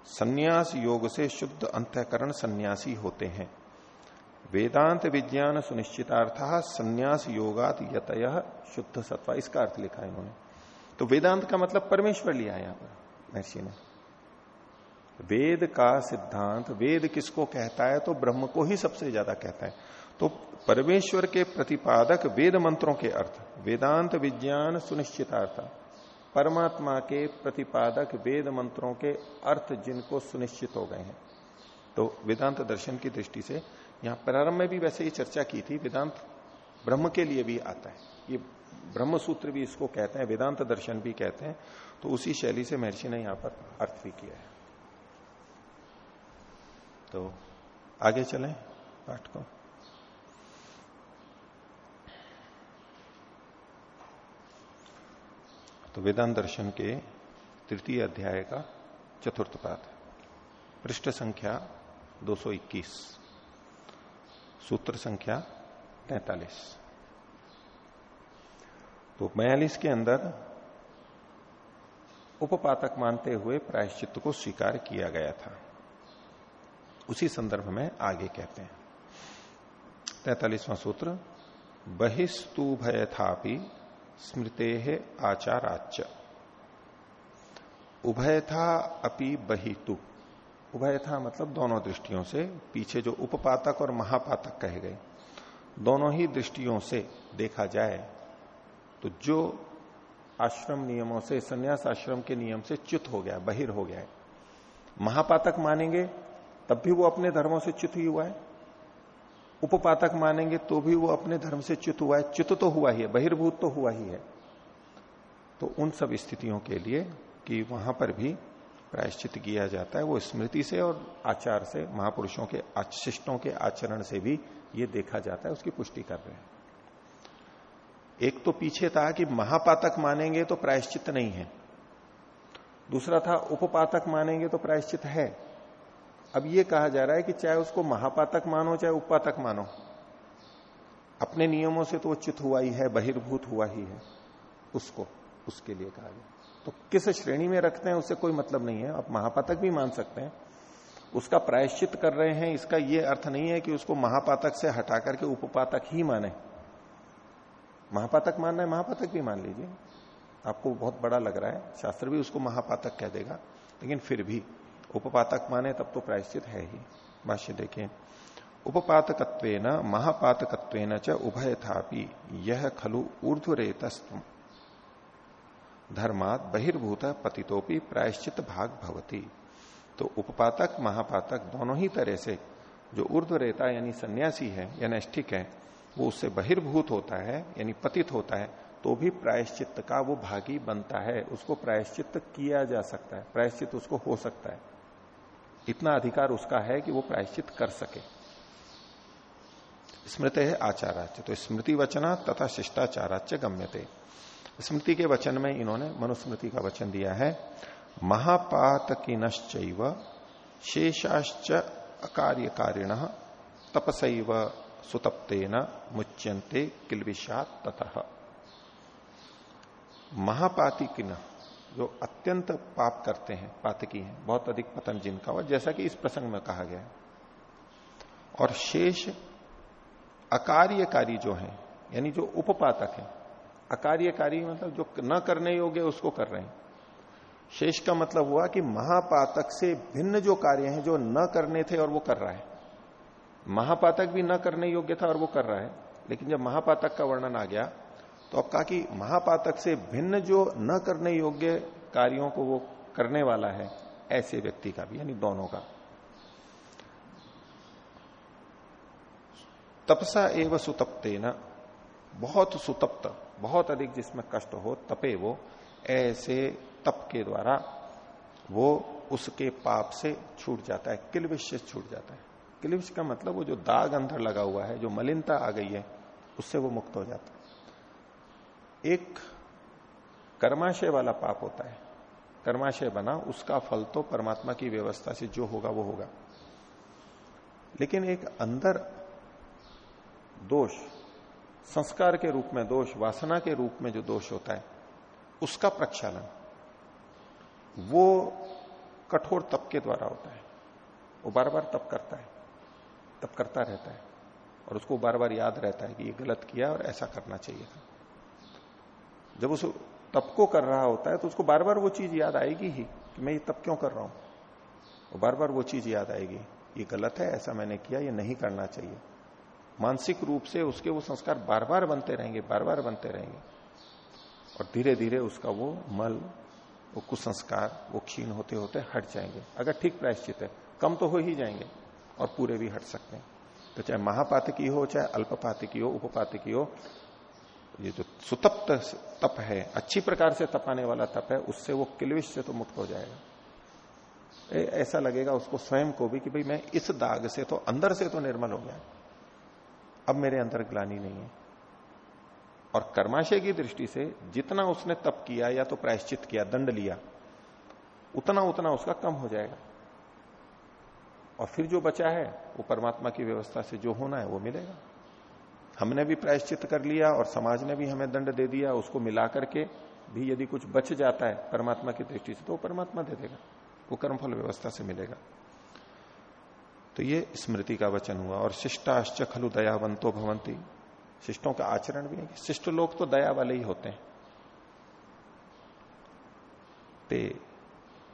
सन्यास योग से शुद्ध अंतकरण सन्यासी होते हैं। वेदांत विज्ञान सुनिश्चितार्थ संन्यास योगात यतय शुद्ध सत्वा, इसका अर्थ लिखा है इन्होंने। तो वेदांत का मतलब परमेश्वर लिया है यहाँ पर, महर्षि ने। वेद का सिद्धांत, वेद किसको कहता है तो ब्रह्म को ही सबसे ज़्यादा कहता है। तो परमेश्वर के प्रतिपादक वेद मंत्रों के अर्थ, वेदांत विज्ञान सुनिश्चितार्थ, परमात्मा के प्रतिपादक वेद मंत्रों के अर्थ जिनको सुनिश्चित हो गए हैं। तो वेदांत दर्शन की दृष्टि से यहाँ प्रारंभ में भी वैसे ही चर्चा की थी, वेदांत ब्रह्म के लिए भी आता है। ये ब्रह्म सूत्र भी इसको कहते हैं, वेदांत दर्शन भी कहते हैं तो उसी शैली से महर्षि ने यहाँ पर अर्थ भी किया है। तो आगे चलें पाठ को। तो वेदांत दर्शन के तृतीय अध्याय का चतुर्थ पाठ पृष्ठ संख्या 221 सूत्र संख्या 43 तो बयालीस के अंदर उपपातक मानते हुए प्रायश्चित को स्वीकार किया गया था। उसी संदर्भ में आगे कहते हैं। तैतालीसवां सूत्र, बहिस्तु भयथापि स्मृते है आचाराच उभय था अपि बहितु। उभय था मतलब दोनों दृष्टियों से, पीछे जो उपपातक और महापातक कहे गए, दोनों ही दृष्टियों से देखा जाए तो जो आश्रम नियमों से, संन्यास आश्रम के नियम से च्युत हो गया, बहिर हो गया है। महापातक मानेंगे, तब भी वो अपने धर्मों से च्युत ही हुआ है। उपपातक मानेंगे तो भी वो अपने धर्म से च्युत हुआ है। च्युत तो हुआ ही है, बहिर्भूत तो हुआ ही है। तो उन सब स्थितियों के लिए कि वहाँ पर भी प्रायश्चित किया जाता है, वो स्मृति से और आचार से, महापुरुषों के शिष्टों के आचरण से भी ये देखा जाता है, उसकी पुष्टि कर रहे हैं। एक तो पीछे था कि महापातक मानेंगे तो प्रायश्चित नहीं है। दूसरा था, उपपातक मानेंगे तो प्रायश्चित है। अब ये कहा जा रहा है कि चाहे उसको महापातक मानो, चाहे उपातक मानो, अपने नियमों से तो वो चित हुआ ही है, बहिर्भूत हुआ ही है, उसको, उसके लिए कहा गया। तो किस श्रेणी में रखते हैं, उससे कोई मतलब नहीं है। आप महापातक भी मान सकते हैं। उसका प्रायश्चित कर रहे हैं, इसका यह अर्थ नहीं है कि उसको महापातक से हटा करके उपपातक ही माने। महापातक मानना है, महापातक भी मान लीजिए। आपको बहुत बड़ा लग रहा है, शास्त्र भी उसको महापातक कह देगा, लेकिन फिर भी उपपातक माने तब तो प्रायश्चित है ही। भाष्य देखें उपपातकत्व महापातकत्व च उभय था यह खलु ऊर्ध्वरेतस्तम धर्मात बहिर्भूत पतितोपि प्रायश्चित भाग भवती। तो उपपातक, महापातक दोनों ही तरह से जो ऊर्ध्व रेता यानी सन्यासी है या नैष्ठिक है, वो उससे बहिर्भूत होता है, यानी पतित होता है तो भी प्रायश्चित का वो भागी बनता है। उसको प्रायश्चित किया जा सकता है, प्रायश्चित उसको हो सकता है। इतना अधिकार उसका है कि वो प्रायश्चित कर सके। स्मृत है आचाराच्य तो स्मृति वचना तथा शिष्टाचाराच गम्यते। स्मृति के वचन में इन्होंने मनुस्मृति का वचन दिया है। महापात किनश्चैव शेषाश्च अकार्यकारिण तपसैव सुतप्तेन मुच्यंते किलविषात महापाति किन जो अत्यंत पाप करते हैं, पातकी हैं, बहुत अधिक पतन जिनका हुआ, जैसा कि इस प्रसंग में कहा गया और शेष अकार्यकारी जो है, यानी जो उपपातक है, अकार्यकारी मतलब जो न करने योग्य उसको कर रहे हैं। शेष का मतलब हुआ कि महापातक से भिन्न जो कार्य हैं, जो न करने थे और वो कर रहा है। महापातक भी न करने योग्य था और वो कर रहा है, लेकिन जब महापातक का वर्णन आ गया तो अब कहा कि महापातक से भिन्न जो न करने योग्य कार्यों को वो करने वाला है, ऐसे व्यक्ति का भी, यानी दोनों का। तपसा एवं सुतप्ते न बहुत सुतप्त, बहुत अधिक जिसमें कष्ट हो, तपे वो, ऐसे तप के द्वारा वो उसके पाप से छूट जाता है किलविश से छूट जाता है। किलविश का मतलब वो जो दाग अंदर लगा हुआ है, जो मलिनता आ गई है, उससे वो मुक्त हो जाता है। एक कर्माशय वाला पाप होता है। कर्माशय बना, उसका फल तो परमात्मा की व्यवस्था से जो होगा, वो होगा। लेकिन एक अंदर दोष, संस्कार के रूप में दोष, वासना के रूप में जो दोष होता है, उसका प्रक्षालन, वो कठोर तप के द्वारा होता है। वो बार बार तप करता है, तप करता रहता है, और उसको बार बार याद रहता है कि ये गलत किया और ऐसा करना चाहिए था। जब उस तप को कर रहा होता है तो उसको बार बार वो चीज़ याद आएगी ही कि मैं ये तप क्यों कर रहा हूँ? वो बार बार वो चीज़ याद आएगी, ये गलत है, ऐसा मैंने किया, ये नहीं करना चाहिए। मानसिक रूप से उसके वो संस्कार बार बार बनते रहेंगे बार बार बनते रहेंगे। और धीरे धीरे उसका वो मल, वो कुसंस्कार, वो क्षीण होते होते हट जाएँगे। अगर ठीक प्रायश्चित है, कम तो हो ही जाएँगे, और पूरे भी हट सकते हैं। तो चाहे महापातकी हो, चाहे अल्पपातकी हो उपपात की हो ये जो सुतप्त तप है, अच्छी प्रकार से तपाने वाला तप है, उससे वो किलविश से तो मुक्त हो जाएगा। ऐसा लगेगा उसको स्वयं को भी कि भाई मैं इस दाग से तो अंदर से तो निर्मल हो गया। अब मेरे अंदर ग्लानी नहीं है। और कर्माशय की दृष्टि से जितना उसने तप किया या तो प्रायश्चित किया, दंड लिया, उतना उतना उसका कम हो जाएगा। और फिर जो बचा है, वो परमात्मा की व्यवस्था से जो होना है, वो मिलेगा। हमने भी प्रायश्चित कर लिया और समाज ने भी हमें दंड दे दिया, उसको मिला करके भी यदि कुछ बच जाता है परमात्मा की दृष्टि से तो वो परमात्मा दे देगा। वो कर्मफल व्यवस्था से मिलेगा। तो ये स्मृति का वचन हुआ। और शिष्टाश्च खलु दयावंतो भवंती। शिष्टों का आचरण भी है शिष्ट लोग तो दया वाले ही होते हैं। ते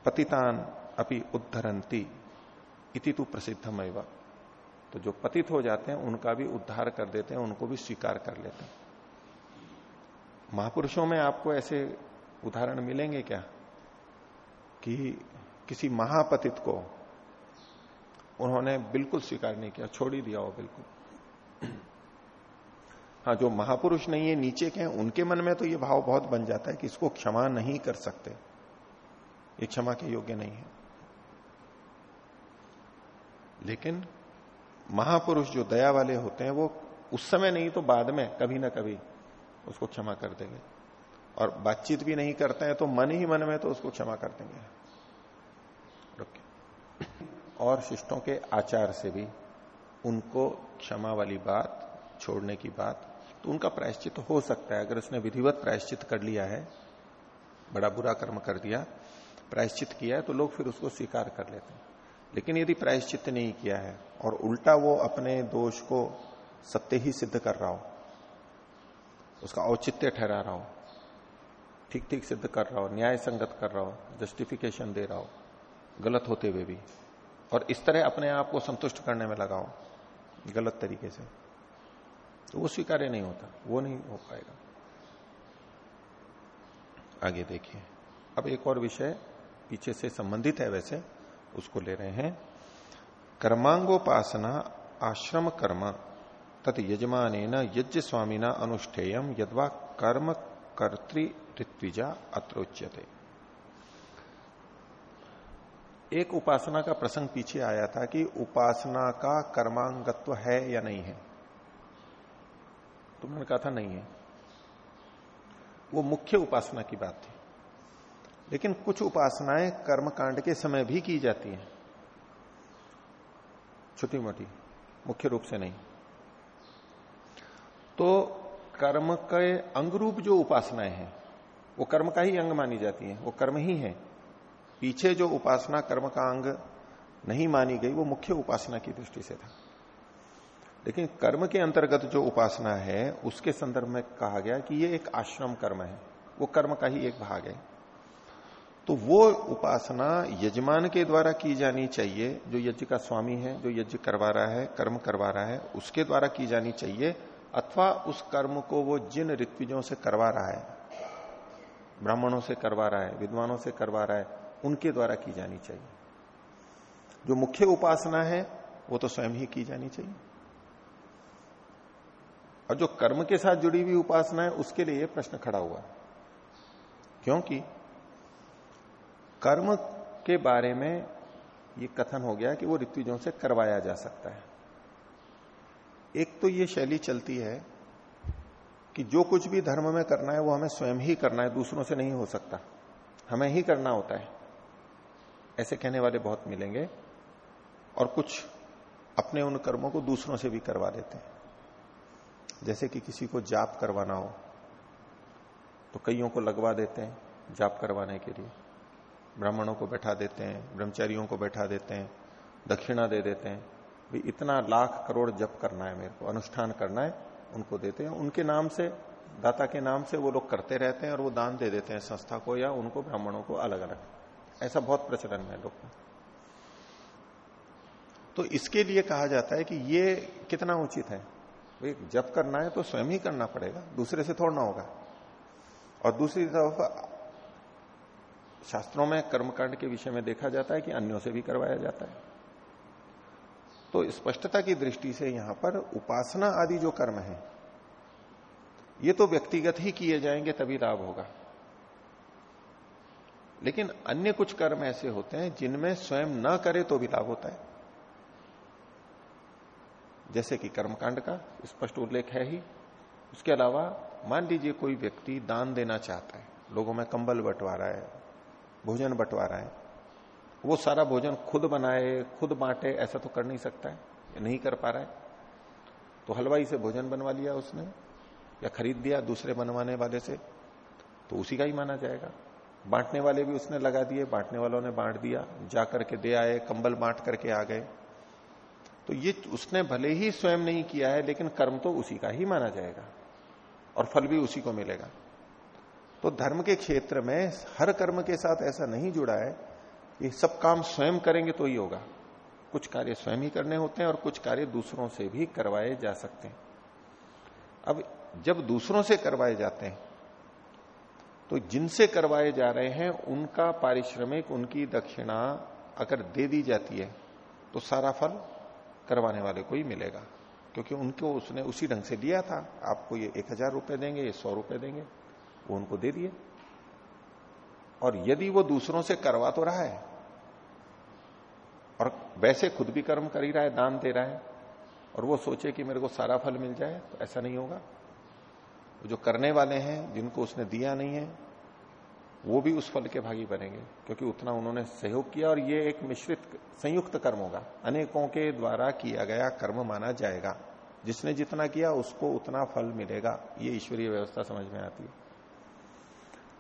पतितान अपनी उद्धरंती इति तु प्रसिद्धम तो जो पतित हो जाते हैं, उनका भी उद्धार कर देते हैं, उनको भी स्वीकार कर लेते हैं। महापुरुषों में आपको ऐसे उदाहरण मिलेंगे क्या? कि किसी महापतित को उन्होंने बिल्कुल स्वीकार नहीं किया, छोड़ ही दिया हो बिल्कुल। हाँ जो महापुरुष नहीं है, नीचे के हैं, उनके मन में तो ये भाव बहुत बन जाता है कि इसको क्षमा नहीं कर सकते। ये क्षमा के योग्य नहीं है। लेकिन महापुरुष जो दया वाले होते हैं, वो उस समय नहीं तो बाद में, कभी ना कभी उसको क्षमा कर देंगे। और बातचीत भी नहीं करते हैं तो मन ही मन में तो उसको क्षमा कर देंगे। और शिष्टों के आचार से भी उनको क्षमा वाली बात, छोड़ने की बात तो उनका प्रायश्चित हो सकता है। अगर उसने विधिवत प्रायश्चित कर लिया है, बड़ा बुरा कर्म कर दिया, प्रायश्चित किया है तो लोग फिर उसको स्वीकार कर लेते हैं। लेकिन यदि प्रायश्चित नहीं किया है और उल्टा वो अपने दोष को सत्य ही सिद्ध कर रहा हो, उसका औचित्य ठहरा रहा हो, ठीक ठीक सिद्ध कर रहा हो, न्याय संगत कर रहा हो जस्टिफिकेशन दे रहा हो, गलत होते हुए भी, और इस तरह अपने आप को संतुष्ट करने में लगाओ, गलत तरीके से तो वो स्वीकार्य नहीं होता, वो नहीं हो पाएगा। आगे देखिए, अब एक और विषय पीछे से संबंधित है वैसे उसको ले रहे हैं। कर्मांगोपासना, आश्रम कर्म, तत् यजमान यज्ञ स्वामीना अनुष्ठेयम यदवा कर्म कर्तृत्विजा अत्रोच्यते। एक उपासना का प्रसंग पीछे आया था कि उपासना का कर्मांगत्व है या नहीं है। तुमने कहा था नहीं है। वो मुख्य उपासना की बात थी। लेकिन कुछ उपासनाएँ कर्मकांड के समय भी की जाती हैं। छोटी मोटी, मुख्य रूप से नहीं। तो कर्म के अंग रूप जो उपासनाएँ हैं, वो कर्म का ही अंग मानी जाती हैं, वो कर्म ही है। पीछे जो उपासना कर्म का अंग नहीं मानी गई, वो मुख्य उपासना की दृष्टि से था। लेकिन कर्म के अंतर्गत जो उपासना है, उसके संदर्भ में कहा गया कि ये एक आश्रम कर्म है, वो कर्म का ही एक भाग है। तो वो उपासना यजमान के द्वारा की जानी चाहिए, जो यज्ञ का स्वामी है, जो यज्ञ करवा रहा है, कर्म करवा रहा है, उसके द्वारा की जानी चाहिए, अथवा उस कर्म को वो जिन ऋत्विजों से करवा रहा है, ब्राह्मणों से करवा रहा है, विद्वानों से करवा रहा है, उनके द्वारा की जानी चाहिए। जो मुख्य उपासना है, वो तो स्वयं ही की जानी चाहिए। और जो कर्म के साथ जुड़ी हुई उपासना है, उसके लिए यह प्रश्न खड़ा हुआ क्योंकि कर्म के बारे में ये कथन हो गया कि वो ऋत्विजों से करवाया जा सकता है। एक तो ये शैली चलती है कि जो कुछ भी धर्म में करना है, वो हमें स्वयं ही करना है, दूसरों से नहीं हो सकता। हमें ही करना होता है। ऐसे कहने वाले बहुत मिलेंगे और कुछ अपने उन कर्मों को दूसरों से भी करवा देते हैं। जैसे कि किसी को जाप करवाना हो तो कईयों को लगवा देते हैं जाप करवाने के लिए। ब्राह्मणों को बैठा देते हैं, ब्रह्मचारियों को बैठा देते हैं, दक्षिणा दे देते हैं। भी इतना लाख करोड़ जप करना है मेरे को, अनुष्ठान करना है, उनको देते हैं। उनके नाम से, दाता के नाम से वो लोग करते रहते हैं और वो दान दे देते हैं संस्था को या उनको, ब्राह्मणों को अलग अलग। ऐसा बहुत प्रचलन है लोग तो इसके लिए कहा जाता है कि ये कितना उचित है? भाई जब करना है तो स्वयं ही करना पड़ेगा, दूसरे से थोड़ना होगा। और दूसरी तरफ़ शास्त्रों में, कर्मकांड के विषय में देखा जाता है कि अन्यों से भी करवाया जाता है। तो स्पष्टता की दृष्टि से यहाँ पर उपासना आदि जो कर्म है, ये तो व्यक्तिगत ही किए जाएँगे तभी लाभ होगा। लेकिन अन्य कुछ कर्म ऐसे होते हैं जिनमें स्वयं न करे तो भी लाभ होता है। जैसे कि कर्मकांड का स्पष्ट उल्लेख है ही। उसके अलावा मान लीजिए कोई व्यक्ति दान देना चाहता है, लोगों में कंबल बंटवा रहा है भोजन बंटवा रहा है। वो सारा भोजन खुद बनाए, खुद बांटे, ऐसा तो कर नहीं सकता है, नहीं कर पा रहा है। तो हलवाई से भोजन बनवा लिया उसने, या खरीद दिया दूसरे बनवाने वाले से तो उसी का ही माना जाएगा। बांटने वाले भी उसने लगा दिए, बांटने वालों ने बांट दिया, जा करके दे आए, कंबल बांट करके आ गए। तो ये उसने भले ही स्वयं नहीं किया है, लेकिन कर्म तो उसी का ही माना जाएगा, और फल भी उसी को मिलेगा। तो धर्म के क्षेत्र में हर कर्म के साथ ऐसा नहीं जुड़ा है कि सब काम स्वयं करेंगे तो ही होगा। कुछ कार्य स्वयं ही करने होते हैं और कुछ कार्य दूसरों से भी करवाए जा सकते हैं। अब जब दूसरों से करवाए जाते हैं तो जिनसे करवाए जा रहे हैं, उनका पारिश्रमिक, उनकी दक्षिणा अगर दे दी जाती है तो सारा फल करवाने वाले को ही मिलेगा। क्योंकि उनको उसने उसी ढंग से दिया था। आपको ये एक हज़ार रुपए देंगे, ये सौ रुपए देंगे। वो उनको दे दिए। और यदि वो दूसरों से करवा तो रहा है, और वैसे खुद भी कर्म कर ही रहा है, दान दे रहा है, और वो सोचे कि मेरे को सारा फल मिल जाए तो ऐसा नहीं होगा। जो करने वाले हैं, जिनको उसने दिया नहीं है, वो भी उस फल के भागी बनेंगे, क्योंकि उतना उन्होंने सहयोग किया, और ये एक मिश्रित संयुक्त कर्म होगा। अनेकों के द्वारा किया गया कर्म माना जाएगा। जिसने जितना किया, उसको उतना फल मिलेगा। ये ईश्वरीय व्यवस्था समझ में आती है।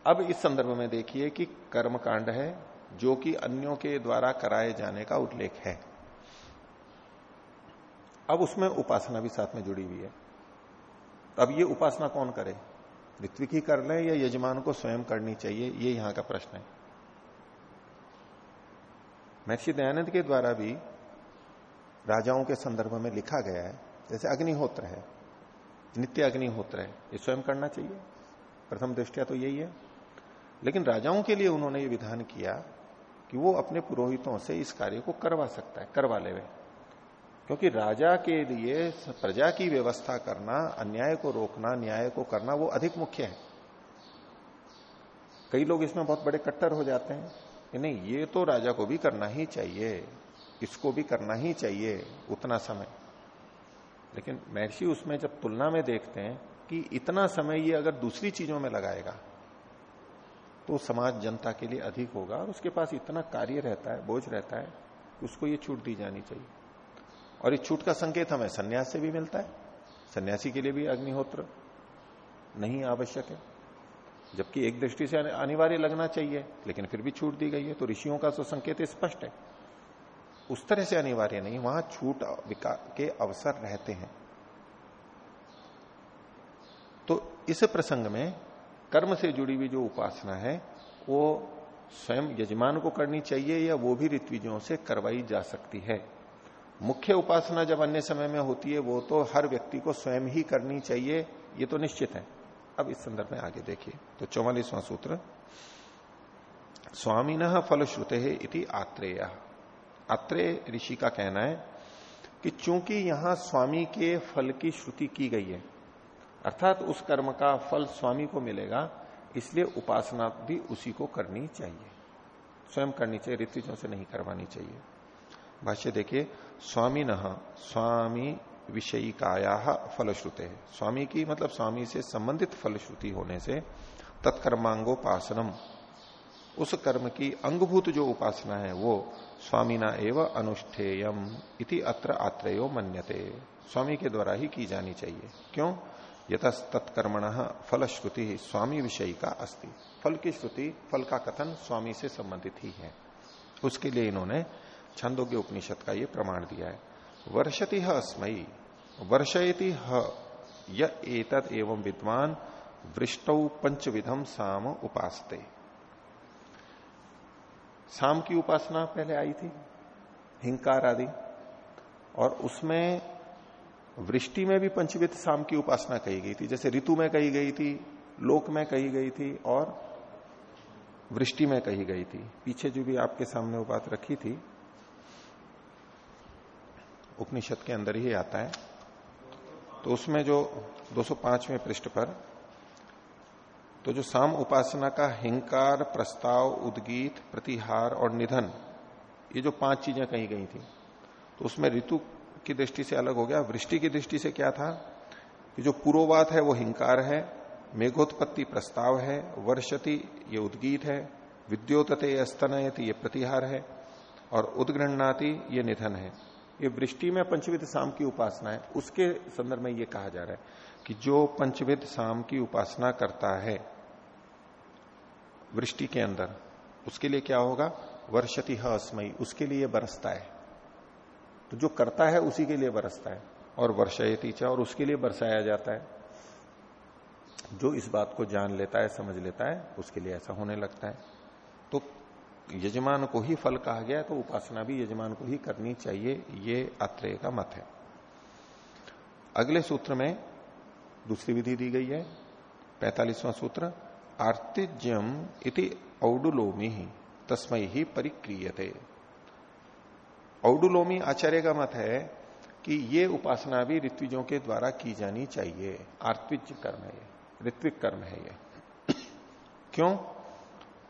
अब इस संदर्भ में देखिए कि कर्म कांड है, जो कि अन्यों के द्वारा कराए जाने का उल्लेख है। अब उसमें उपासना भी साथ में जुड़ी हुई है। अब ये उपासना कौन करे? ऋत्विक ही कर ले या यजमान को स्वयं करनी चाहिए, ये यहाँ का प्रश्न है। महर्षि दयानंद के द्वारा भी राजाओं के संदर्भ में लिखा गया है, जैसे अग्निहोत्र है। नित्य अग्निहोत्र है, ये स्वयं करना चाहिए। प्रथम दृष्टिया तो यही है। लेकिन राजाओं के लिए उन्होंने ये विधान किया कि वो अपने पुरोहितों से इस कार्य को करवा सकता है, करवा ले क्योंकि राजा के लिए प्रजा की व्यवस्था करना, अन्याय को रोकना, न्याय को करना वो अधिक मुख्य है। कई लोग इसमें बहुत बड़े कट्टर हो जाते हैं। कि नहीं, ये तो राजा को भी करना ही चाहिए, इसको भी करना ही चाहिए उतना समय। लेकिन महर्षि उसमें जब तुलना में देखते हैं कि इतना समय ये अगर दूसरी चीज़ों में लगाएगा तो समाज जनता के लिए अधिक होगा और उसके पास इतना कार्य रहता है, बोझ रहता है, उसको ये छूट दी जानी चाहिए। और इस छूट का संकेत हमें सन्यास से भी मिलता है। सन्यासी के लिए भी अग्निहोत्र नहीं आवश्यक है, जबकि एक दृष्टि से अनिवार्य लगना चाहिए, लेकिन फिर भी छूट दी गई है। तो ऋषियों का तो संकेत स्पष्ट है। उस तरह से अनिवार्य नहीं, वहाँ छूट के अवसर रहते हैं। तो इस प्रसंग में कर्म से जुड़ी हुई जो उपासना है, वो स्वयं यजमान को करनी चाहिए या वो भी ऋत्विजों से करवाई जा सकती है। मुख्य उपासना जब अन्य समय में होती है, वो तो हर व्यक्ति को स्वयं ही करनी चाहिए, ये तो निश्चित है। अब इस संदर्भ में आगे देखिए। तो चौवालीसवां सूत्र स्वामी न फलश्रुते इति आत्रेय। आत्रेय ऋषि का कहना है कि चूँकि यहाँ स्वामी के फल की श्रुति की गई है अर्थात उस कर्म का फल स्वामी को मिलेगा, इसलिए उपासना भी उसी को करनी चाहिए। स्वयं करनी चाहिए, ऋतुजों से नहीं करवानी चाहिए। भाष्य देखिए, स्वामी न, स्वामी विषयी काया फलश्रुते। स्वामी की मतलब स्वामी से संबंधित फलश्रुति होने से तत्कर्मांगोपासनम, उस कर्म की अंगभूत जो उपासना है, वो स्वामी न एवं अनुष्ठेयम इति अत्र आत्रेयो मन्यते। स्वामी के द्वारा ही की जानी चाहिए। क्यों? यथ तत्कर्मण फलश्रुति स्वामी विषयी का अस्ति। फल की श्रुति, फल का कथन स्वामी से संबंधित ही है। उसके लिए इन्होंने छंदोग्य उपनिषद का ये प्रमाण दिया है। वर्षति अस्मयी वर्षयति ह एतद एवं विद्वान, वृष्टौ पंचविधम साम उपासते। साम की उपासना पहले आई थी, हिंकार आदि, और उसमें वृष्टि में भी पंचवित साम की उपासना कही गई थी, जैसे ऋतु में कही गई थी, लोक में कही गई थी और वृष्टि में कही गई थी। पीछे जो भी आपके सामने वो बात रखी थी, उपनिषद के अंदर ही आता है। तो उसमें जो 205वें पृष्ठ पर तो जो साम उपासना का हिंकार, प्रस्ताव, उद्गीत, प्रतिहार और निधन, ये जो पाँच चीज़ें कही गई थी तो उसमें ऋतु की दृष्टि से अलग हो गया। वृष्टि की दृष्टि से क्या था? कि जो पूर्ववात है, वो हिंकार है, मेघोत्पत्ति प्रस्ताव है, वर्षति ये उद्गीत है, विद्योतते स्तनयति ये प्रतिहार है, और उदगृहणाति ये निधन है। ये वृष्टि में पंचविध शाम की उपासना है। उसके संदर्भ में ये कहा जा रहा है कि जो पंचविध शाम की उपासना करता है, वृष्टि के अंदर, उसके लिए क्या होगा? वर्षति हस्मयी उसके लिए बरसता है। तो जो करता है उसी के लिए बरसता है और वर्षयती और उसके लिए बरसाया जाता है। जो इस बात को जान लेता है, समझ लेता है, उसके लिए ऐसा होने लगता है। तो यजमान को ही फल कहा गया तो उपासना भी यजमान को ही करनी चाहिए, ये अत्रेय का मत है। अगले सूत्र में दूसरी विधि दी गई है, पैतालीसवां सूत्र, आर्तिज्यम इति औडुलोमी तस्मय ही परिक्रियते। औडुलोमी आचार्य का मत है कि ये उपासना भी ऋत्विजों के द्वारा की जानी चाहिए। आर्तविज कर्म है ये। ऋत्विक कर्म है ये। क्यों?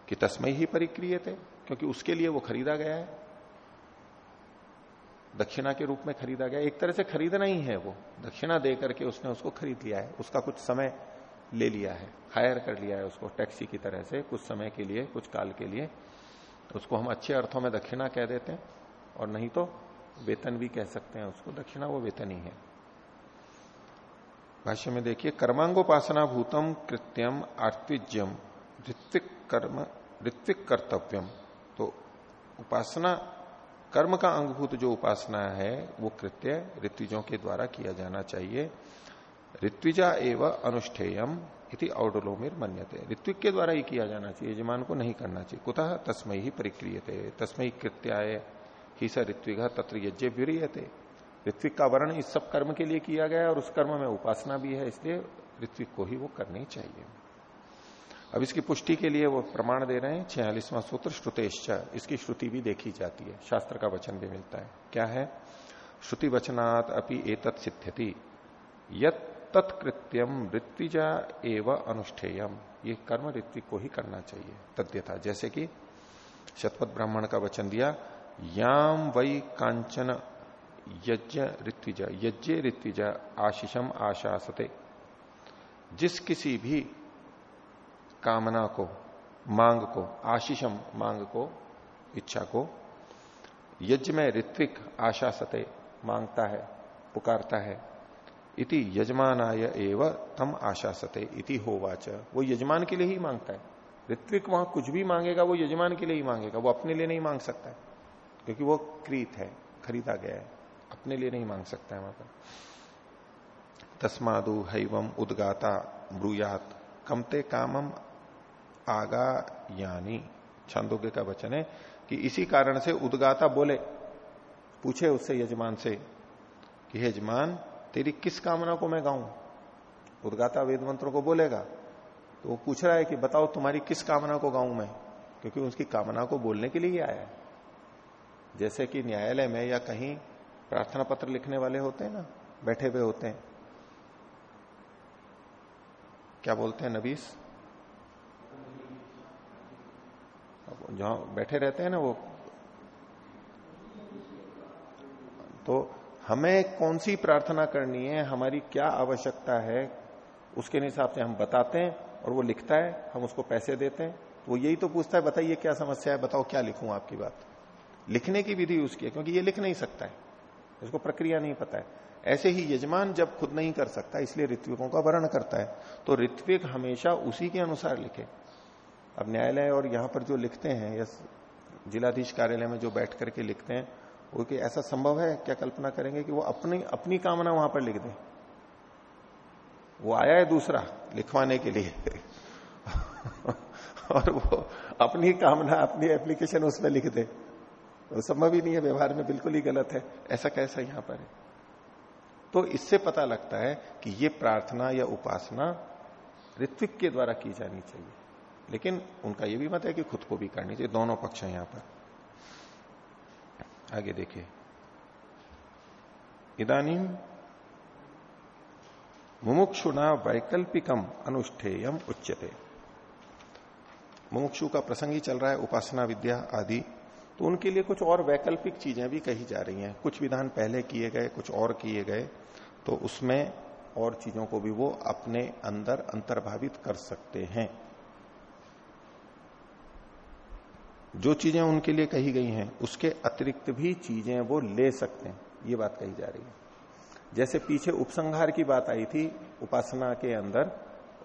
कि तस्मय ही परिक्रिय थे, क्योंकि उसके लिए वो खरीदा गया है। दक्षिणा के रूप में खरीदा गया। एक तरह से खरीदना ही है वो। दक्षिणा दे करके उसने उसको खरीद लिया है। उसका कुछ समय ले लिया है। हायर कर लिया है उसको टैक्सी की तरह से। कुछ समय के लिए, कुछ काल के लिए। उसको हम अच्छे अर्थों में दक्षिणा कह देते हैं। और नहीं तो वेतन भी कह सकते हैं उसको। दक्षिणा वो वेतन ही है। भाष्य में देखिए, कर्मांगोपासना भूतम कृत्यम आर्तिज्यम, ऋत्विक कर्म, ऋत्विक कर्तव्यम। तो उपासना, कर्म का अंगभूत जो उपासना है, वो कृत्य ऋत्विजों के द्वारा किया जाना चाहिए। ऋत्विजा एवं अनुष्ठेयम इति औडलोमिर मन्यते। ऋत्विक के द्वारा ही किया जाना चाहिए, यजमान को नहीं करना चाहिए। कुतः तस्मय ही परिक्रियते। तस्मय कृत्याय ही स ऋत्विक तत्र यज्ञ विरीयते ऋत्विक का वर्ण इस सब कर्म के लिए किया गया और उस कर्म में उपासना भी है, इसलिए ऋत्विक को ही वो करनी चाहिए। अब इसकी पुष्टि के लिए वो प्रमाण दे रहे हैं, छियालीसवां सूत्र, श्रुतेश्च। इसकी श्रुति भी देखी जाती है। शास्त्र का वचन भी मिलता है। क्या है? श्रुति वचनात् अपनी एतत् सिद्ध्यति। यत तत्कृत्यम ऋत्विजा एवं अनुष्ठेयम। ये कर्म ऋत्विक को ही करना चाहिए। तद्यथा, जैसे कि शतपथ ब्राह्मण का वचन दिया याम वही कांचन यज्ञ ऋत्विजा यज्ञ ऋत्विजा आशीषम आशासते। जिस किसी भी कामना को, मांग को, आशीषम मांग को, इच्छा को, यज्ञ में ऋत्विक आशा सते माँगता है, पुकारता है, इति यजमानाय एव तम आशा सते इति होवाच। वो यजमान के लिए ही माँगता है। ऋत्विक वहाँ कुछ भी मांगेगा, वो यजमान के लिए ही मांगेगा, वो अपने लिए नहीं मांग सकता है। क्योंकि वो क्रीत है, खरीदा गया है। अपने लिए नहीं मांग सकता है वहाँ पर। तस्मादु हैवम उदगाता ब्रुयात। कमते कामम आगा यानी। छंदोग्य का वचन है कि इसी कारण से उदगाता बोले, पूछे उससे यजमान से कि यजमान, तेरी किस कामना को मैं गाऊं? उदगाता वेद मंत्रों को बोलेगा। तो वो पूछ रहा है कि, बताओ तुम्हारी किस कामना को गाऊं मैं? क्योंकि उसकी कामना को बोलने के लिए आया है। जैसे कि न्यायालय में या कहीं प्रार्थना पत्र लिखने वाले होते हैं ना, बैठे हुए होते हैं। क्या बोलते हैं नबीस? जहाँ बैठे रहते हैं ना वो। तो हमें कौन सी प्रार्थना करनी है, हमारी क्या आवश्यकता है, उसके हिसाब से हम बताते हैं और वो लिखता है, हम उसको पैसे देते हैं। वो यही तो पूछता है, बताइए क्या समस्या है, बताओ क्या लिखूं आपकी बात। लिखने की विधि उसकी है क्योंकि ये लिख नहीं सकता है। इसको प्रक्रिया नहीं पता है। ऐसे ही यजमान जब खुद नहीं कर सकता, इसलिए ऋत्विकों का वर्ण करता है। तो ऋत्विक हमेशा उसी के अनुसार लिखे। अब न्यायालय और यहाँ पर जो लिखते हैं, या जिलाधीश कार्यालय में जो बैठ करके लिखते हैं, वो कि ऐसा संभव है? क्या कल्पना करेंगे कि वो अपनी अपनी कामना वहाँ पर लिख दें? वो आया है दूसरा, लिखवाने के लिए। और वो अपनी कामना, अपनी एप्लीकेशन उसमें लिख दे। संभव ही नहीं है, व्यवहार में बिल्कुल ही गलत है। ऐसा कैसा यहाँ पर है? तो इससे पता लगता है कि ये प्रार्थना या उपासना ऋत्विक के द्वारा की जानी चाहिए। लेकिन उनका यह भी मत है कि खुद को भी करनी चाहिए। दोनों पक्ष हैं यहाँ पर। आगे देखिए। इदानी मुमुक्षुना वैकल्पिकम अनुष्ठेयम उच्चते मुमुक्षु का प्रसंग ही चल रहा है, उपासना विद्या आदि। तो उनके लिए कुछ और वैकल्पिक चीज़ें भी कही जा रही हैं। कुछ विधान पहले किए गए, कुछ और किए गए तो उसमें और चीज़ों को भी वो अपने अंदर अंतर्भावित कर सकते हैं। जो चीज़ें उनके लिए कही गई हैं, उसके अतिरिक्त भी चीज़ें वो ले सकते हैं, ये बात कही जा रही है। जैसे पीछे उपसंहार की बात आई थी, उपासना के अंदर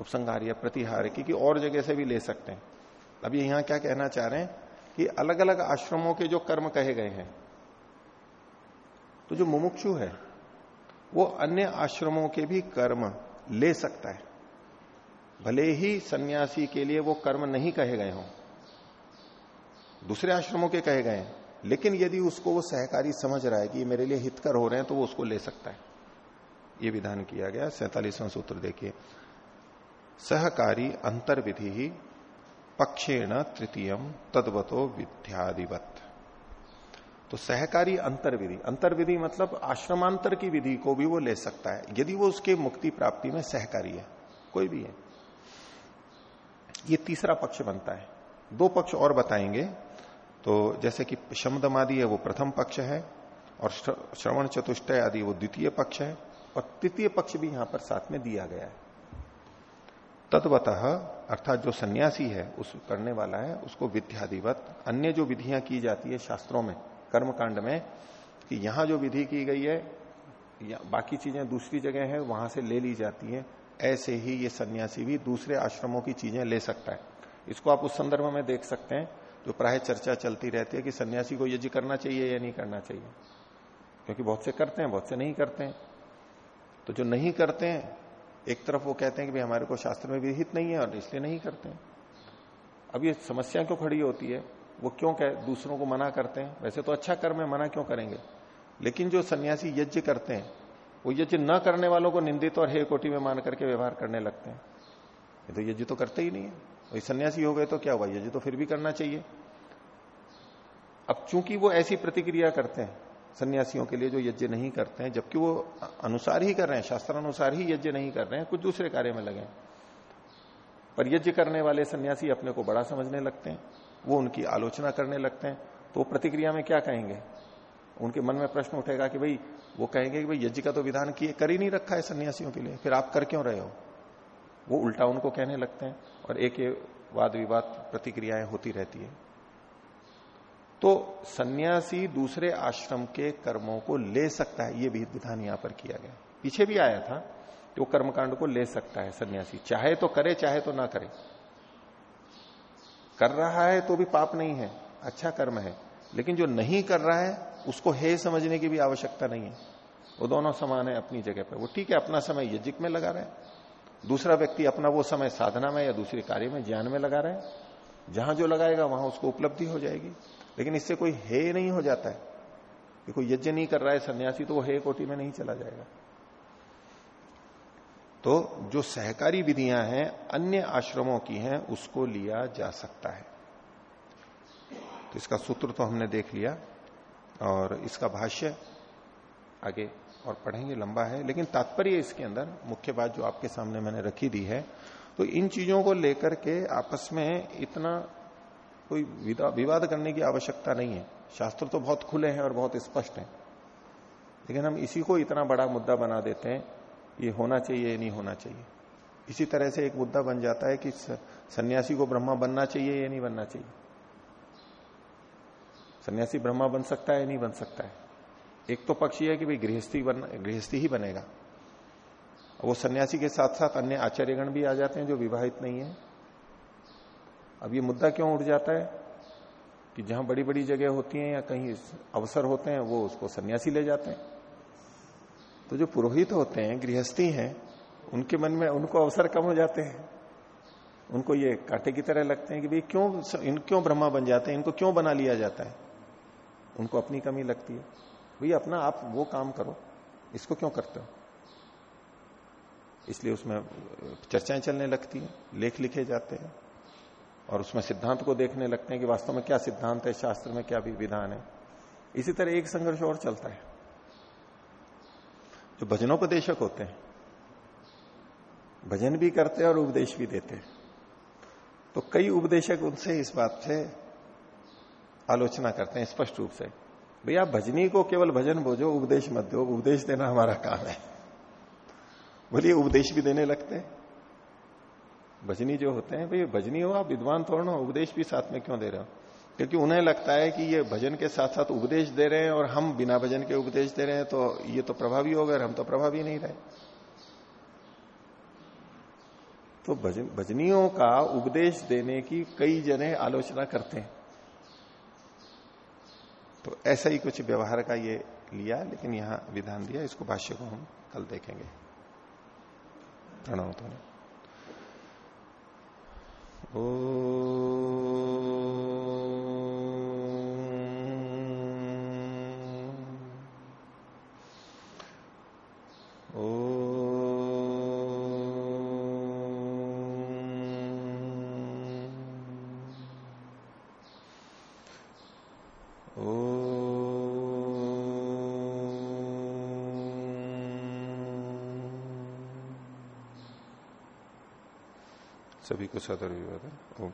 उपसंहार या प्रतिहार की, कि और जगह से भी ले सकते हैं। अब ये यहाँ क्या कहना चाह रहे हैं? कि अलग अलग आश्रमों के जो कर्म कहे गए हैं तो जो मुमुक्षु है, वो अन्य आश्रमों के भी कर्म ले सकता है। भले ही सन्यासी के लिए वो कर्म नहीं कहे गए हों, दूसरे आश्रमों के कहे गए लेकिन यदि उसको वो सहकारी समझ रहा है कि मेरे लिए हितकर हो रहे हैं तो वो उसको ले सकता है। ये विधान किया गया, सैतालीसवां सूत्र देखिए। सहकारी अंतर विधि ही पक्षेण तृतीयम तद्वतो विद्यादिवत। तो सहकारी अंतर विधि अंतर विधि मतलब आश्रमांतर की विधि को भी वो ले सकता है, यदि वो उसके मुक्ति प्राप्ति में सहकारी है, कोई भी है। ये तीसरा पक्ष बनता है। दो पक्ष और बताएँगे तो जैसे कि शमदमादि है, वो प्रथम पक्ष है, और श्रवण चतुष्टय आदि वो द्वितीय पक्ष है, और तृतीय पक्ष भी यहाँ पर साथ में दिया गया है। तत्वतः, अर्थात जो सन्यासी है, उस करने वाला है, उसको विद्यादिवत अन्य जो विधियाँ की जाती है शास्त्रों में, कर्मकांड में, कि यहाँ जो विधि की गई है, या बाकी चीज़ें दूसरी जगह है, वहाँ से ले ली जाती है, ऐसे ही ये सन्यासी भी दूसरे आश्रमों की चीज़ें ले सकता है। इसको आप उस संदर्भ में देख सकते हैं, जो प्राय चर्चा चलती रहती है कि सन्यासी को यज्ञ करना चाहिए या नहीं करना चाहिए। क्योंकि बहुत से करते हैं, बहुत से नहीं करते हैं। तो जो नहीं करते हैं एक तरफ़ वो कहते हैं कि भाई हमारे को शास्त्र में विहित नहीं है और इसलिए नहीं करते हैं। अब ये समस्या क्यों खड़ी होती है? वो क्यों कह, दूसरों को मना करते हैं? वैसे तो अच्छा कर्म है, मना क्यों करेंगे? लेकिन जो सन्यासी यज्ञ करते हैं, वो यज्ञ न करने वालों को निंदित और हे कोटि में मान करके व्यवहार करने लगते हैं। ये तो यज्ञ तो करते ही नहीं है। वही सन्यासी हो गए तो क्या हुआ? यज्ञ तो फिर भी करना चाहिए। अब चूँकि वो ऐसी प्रतिक्रिया करते हैं सन्यासियों के लिए जो यज्ञ नहीं करते हैं, जबकि वो अनुसार ही कर रहे हैं शास्त्र अनुसार ही यज्ञ नहीं कर रहे हैं, कुछ दूसरे कार्य में लगे पर यज्ञ करने वाले सन्यासी अपने को बड़ा समझने लगते हैं, वो उनकी आलोचना करने लगते हैं तो प्रतिक्रिया में क्या कहेंगे? उनके मन में प्रश्न उठेगा कि भाई, वो कहेंगे कि भाई, यज्ञ का तो विधान किए, कर ही नहीं रखा है सन्यासियों के लिए, फिर आप कर क्यों रहे हो? वो उल्टा उनको कहने लगते हैं, और एक वाद विवाद प्रतिक्रियाएँ होती रहती है। तो सन्यासी दूसरे आश्रम के कर्मों को ले सकता है, ये भी विधान यहाँ पर किया गया। पीछे भी आया था कि वो कर्मकांड को ले सकता है सन्यासी। चाहे तो करे, चाहे तो ना करे। कर रहा है तो भी पाप नहीं है अच्छा कर्म है। लेकिन जो नहीं कर रहा है, उसको हे समझने की भी आवश्यकता नहीं है। वो दोनों समान है अपनी जगह पर। वो ठीक है, अपना समय यजिक में लगा रहे हैं। दूसरा व्यक्ति अपना वो समय साधना में या दूसरे कार्य में, ज्ञान में लगा रहे हैं। जहाँ जो लगाएगा, वहाँ उसको उपलब्धि हो जाएगी। लेकिन इससे कोई हे नहीं हो जाता है। कि कोई यज्ञ नहीं कर रहा है, सन्यासी तो वो हे कोटि में नहीं चला जाएगा। तो जो सहकारी विधियाँ हैं, अन्य आश्रमों की हैं, उसको लिया जा सकता है। तो इसका सूत्र तो हमने देख लिया, और इसका भाष्य आगे और पढ़ेंगे, लंबा है। लेकिन तात्पर्य इसके अंदर, मुख्य बात जो आपके सामने मैंने रखी दी है तो इन चीज़ों को लेकर के आपस में इतना कोई विवाद करने की आवश्यकता नहीं है। शास्त्र तो बहुत खुले हैं और बहुत स्पष्ट हैं। लेकिन हम इसी को इतना बड़ा मुद्दा बना देते हैं, ये होना चाहिए, या नहीं होना चाहिए। इसी तरह से एक मुद्दा बन जाता है कि सन्यासी को ब्रह्मा बनना चाहिए या नहीं बनना चाहिए। सन्यासी ब्रह्मा बन सकता है या नहीं बन सकता है। एक तो पक्ष ये है कि भाई गृहस्थी बन, गृहस्थी ही बनेगा। वो सन्यासी के साथ साथ अन्य आचार्यगण भी आ जाते हैं जो विवाहित नहीं है। अब ये मुद्दा क्यों उठ जाता है? कि जहाँ बड़ी बड़ी जगह होती हैं या कहीं अवसर होते हैं, वो उसको सन्यासी ले जाते हैं। तो जो पुरोहित होते हैं, गृहस्थी हैं, उनके मन में उनको अवसर कम हो जाते हैं। उनको ये कांटे की तरह लगते हैं कि भाई क्यों इन क्यों ब्रह्मा बन जाते हैं? इनको क्यों बना लिया जाता है? उनको अपनी कमी लगती है। भैया अपना आप वो काम करो। इसको क्यों करते हो? इसलिए उसमें चर्चाएँ चलने लगती हैं, लेख लिखे जाते हैं। और उसमें सिद्धांत को देखने लगते हैं कि वास्तव में क्या सिद्धांत है, शास्त्र में क्या विधान है। इसी तरह एक संघर्ष और चलता है। जो भजनोपदेशक होते हैं, भजन भी करते हैं और उपदेश भी देते हैं। तो कई उपदेशक उनसे इस बात से आलोचना करते हैं स्पष्ट रूप से, भैया, भजनी को केवल भजन बोझो, उपदेश मत दो, उपदेश देना हमारा काम है। बोलिए, उपदेश भी देने लगते हैं। भजनी जो होते हैं, भाई, भजनी हो आप, विद्वान थोड़ा हो, उपदेश भी साथ में क्यों दे रहे हो? क्योंकि उन्हें लगता है कि ये भजन के साथ साथ उपदेश दे रहे हैं और हम बिना भजन के उपदेश दे रहे हैं तो ये तो प्रभावी हो गए, हम तो प्रभावी नहीं रहे। तो भजन, भजनियों का उपदेश देने की कई जने आलोचना करते हैं। तो ऐसा ही कुछ व्यवहार का ये लिया, लेकिन यहाँ विधान दिया, इसको भाष्य को हम कल देखेंगे। प्रणव तो ओ सभी को सदर विवादन ओम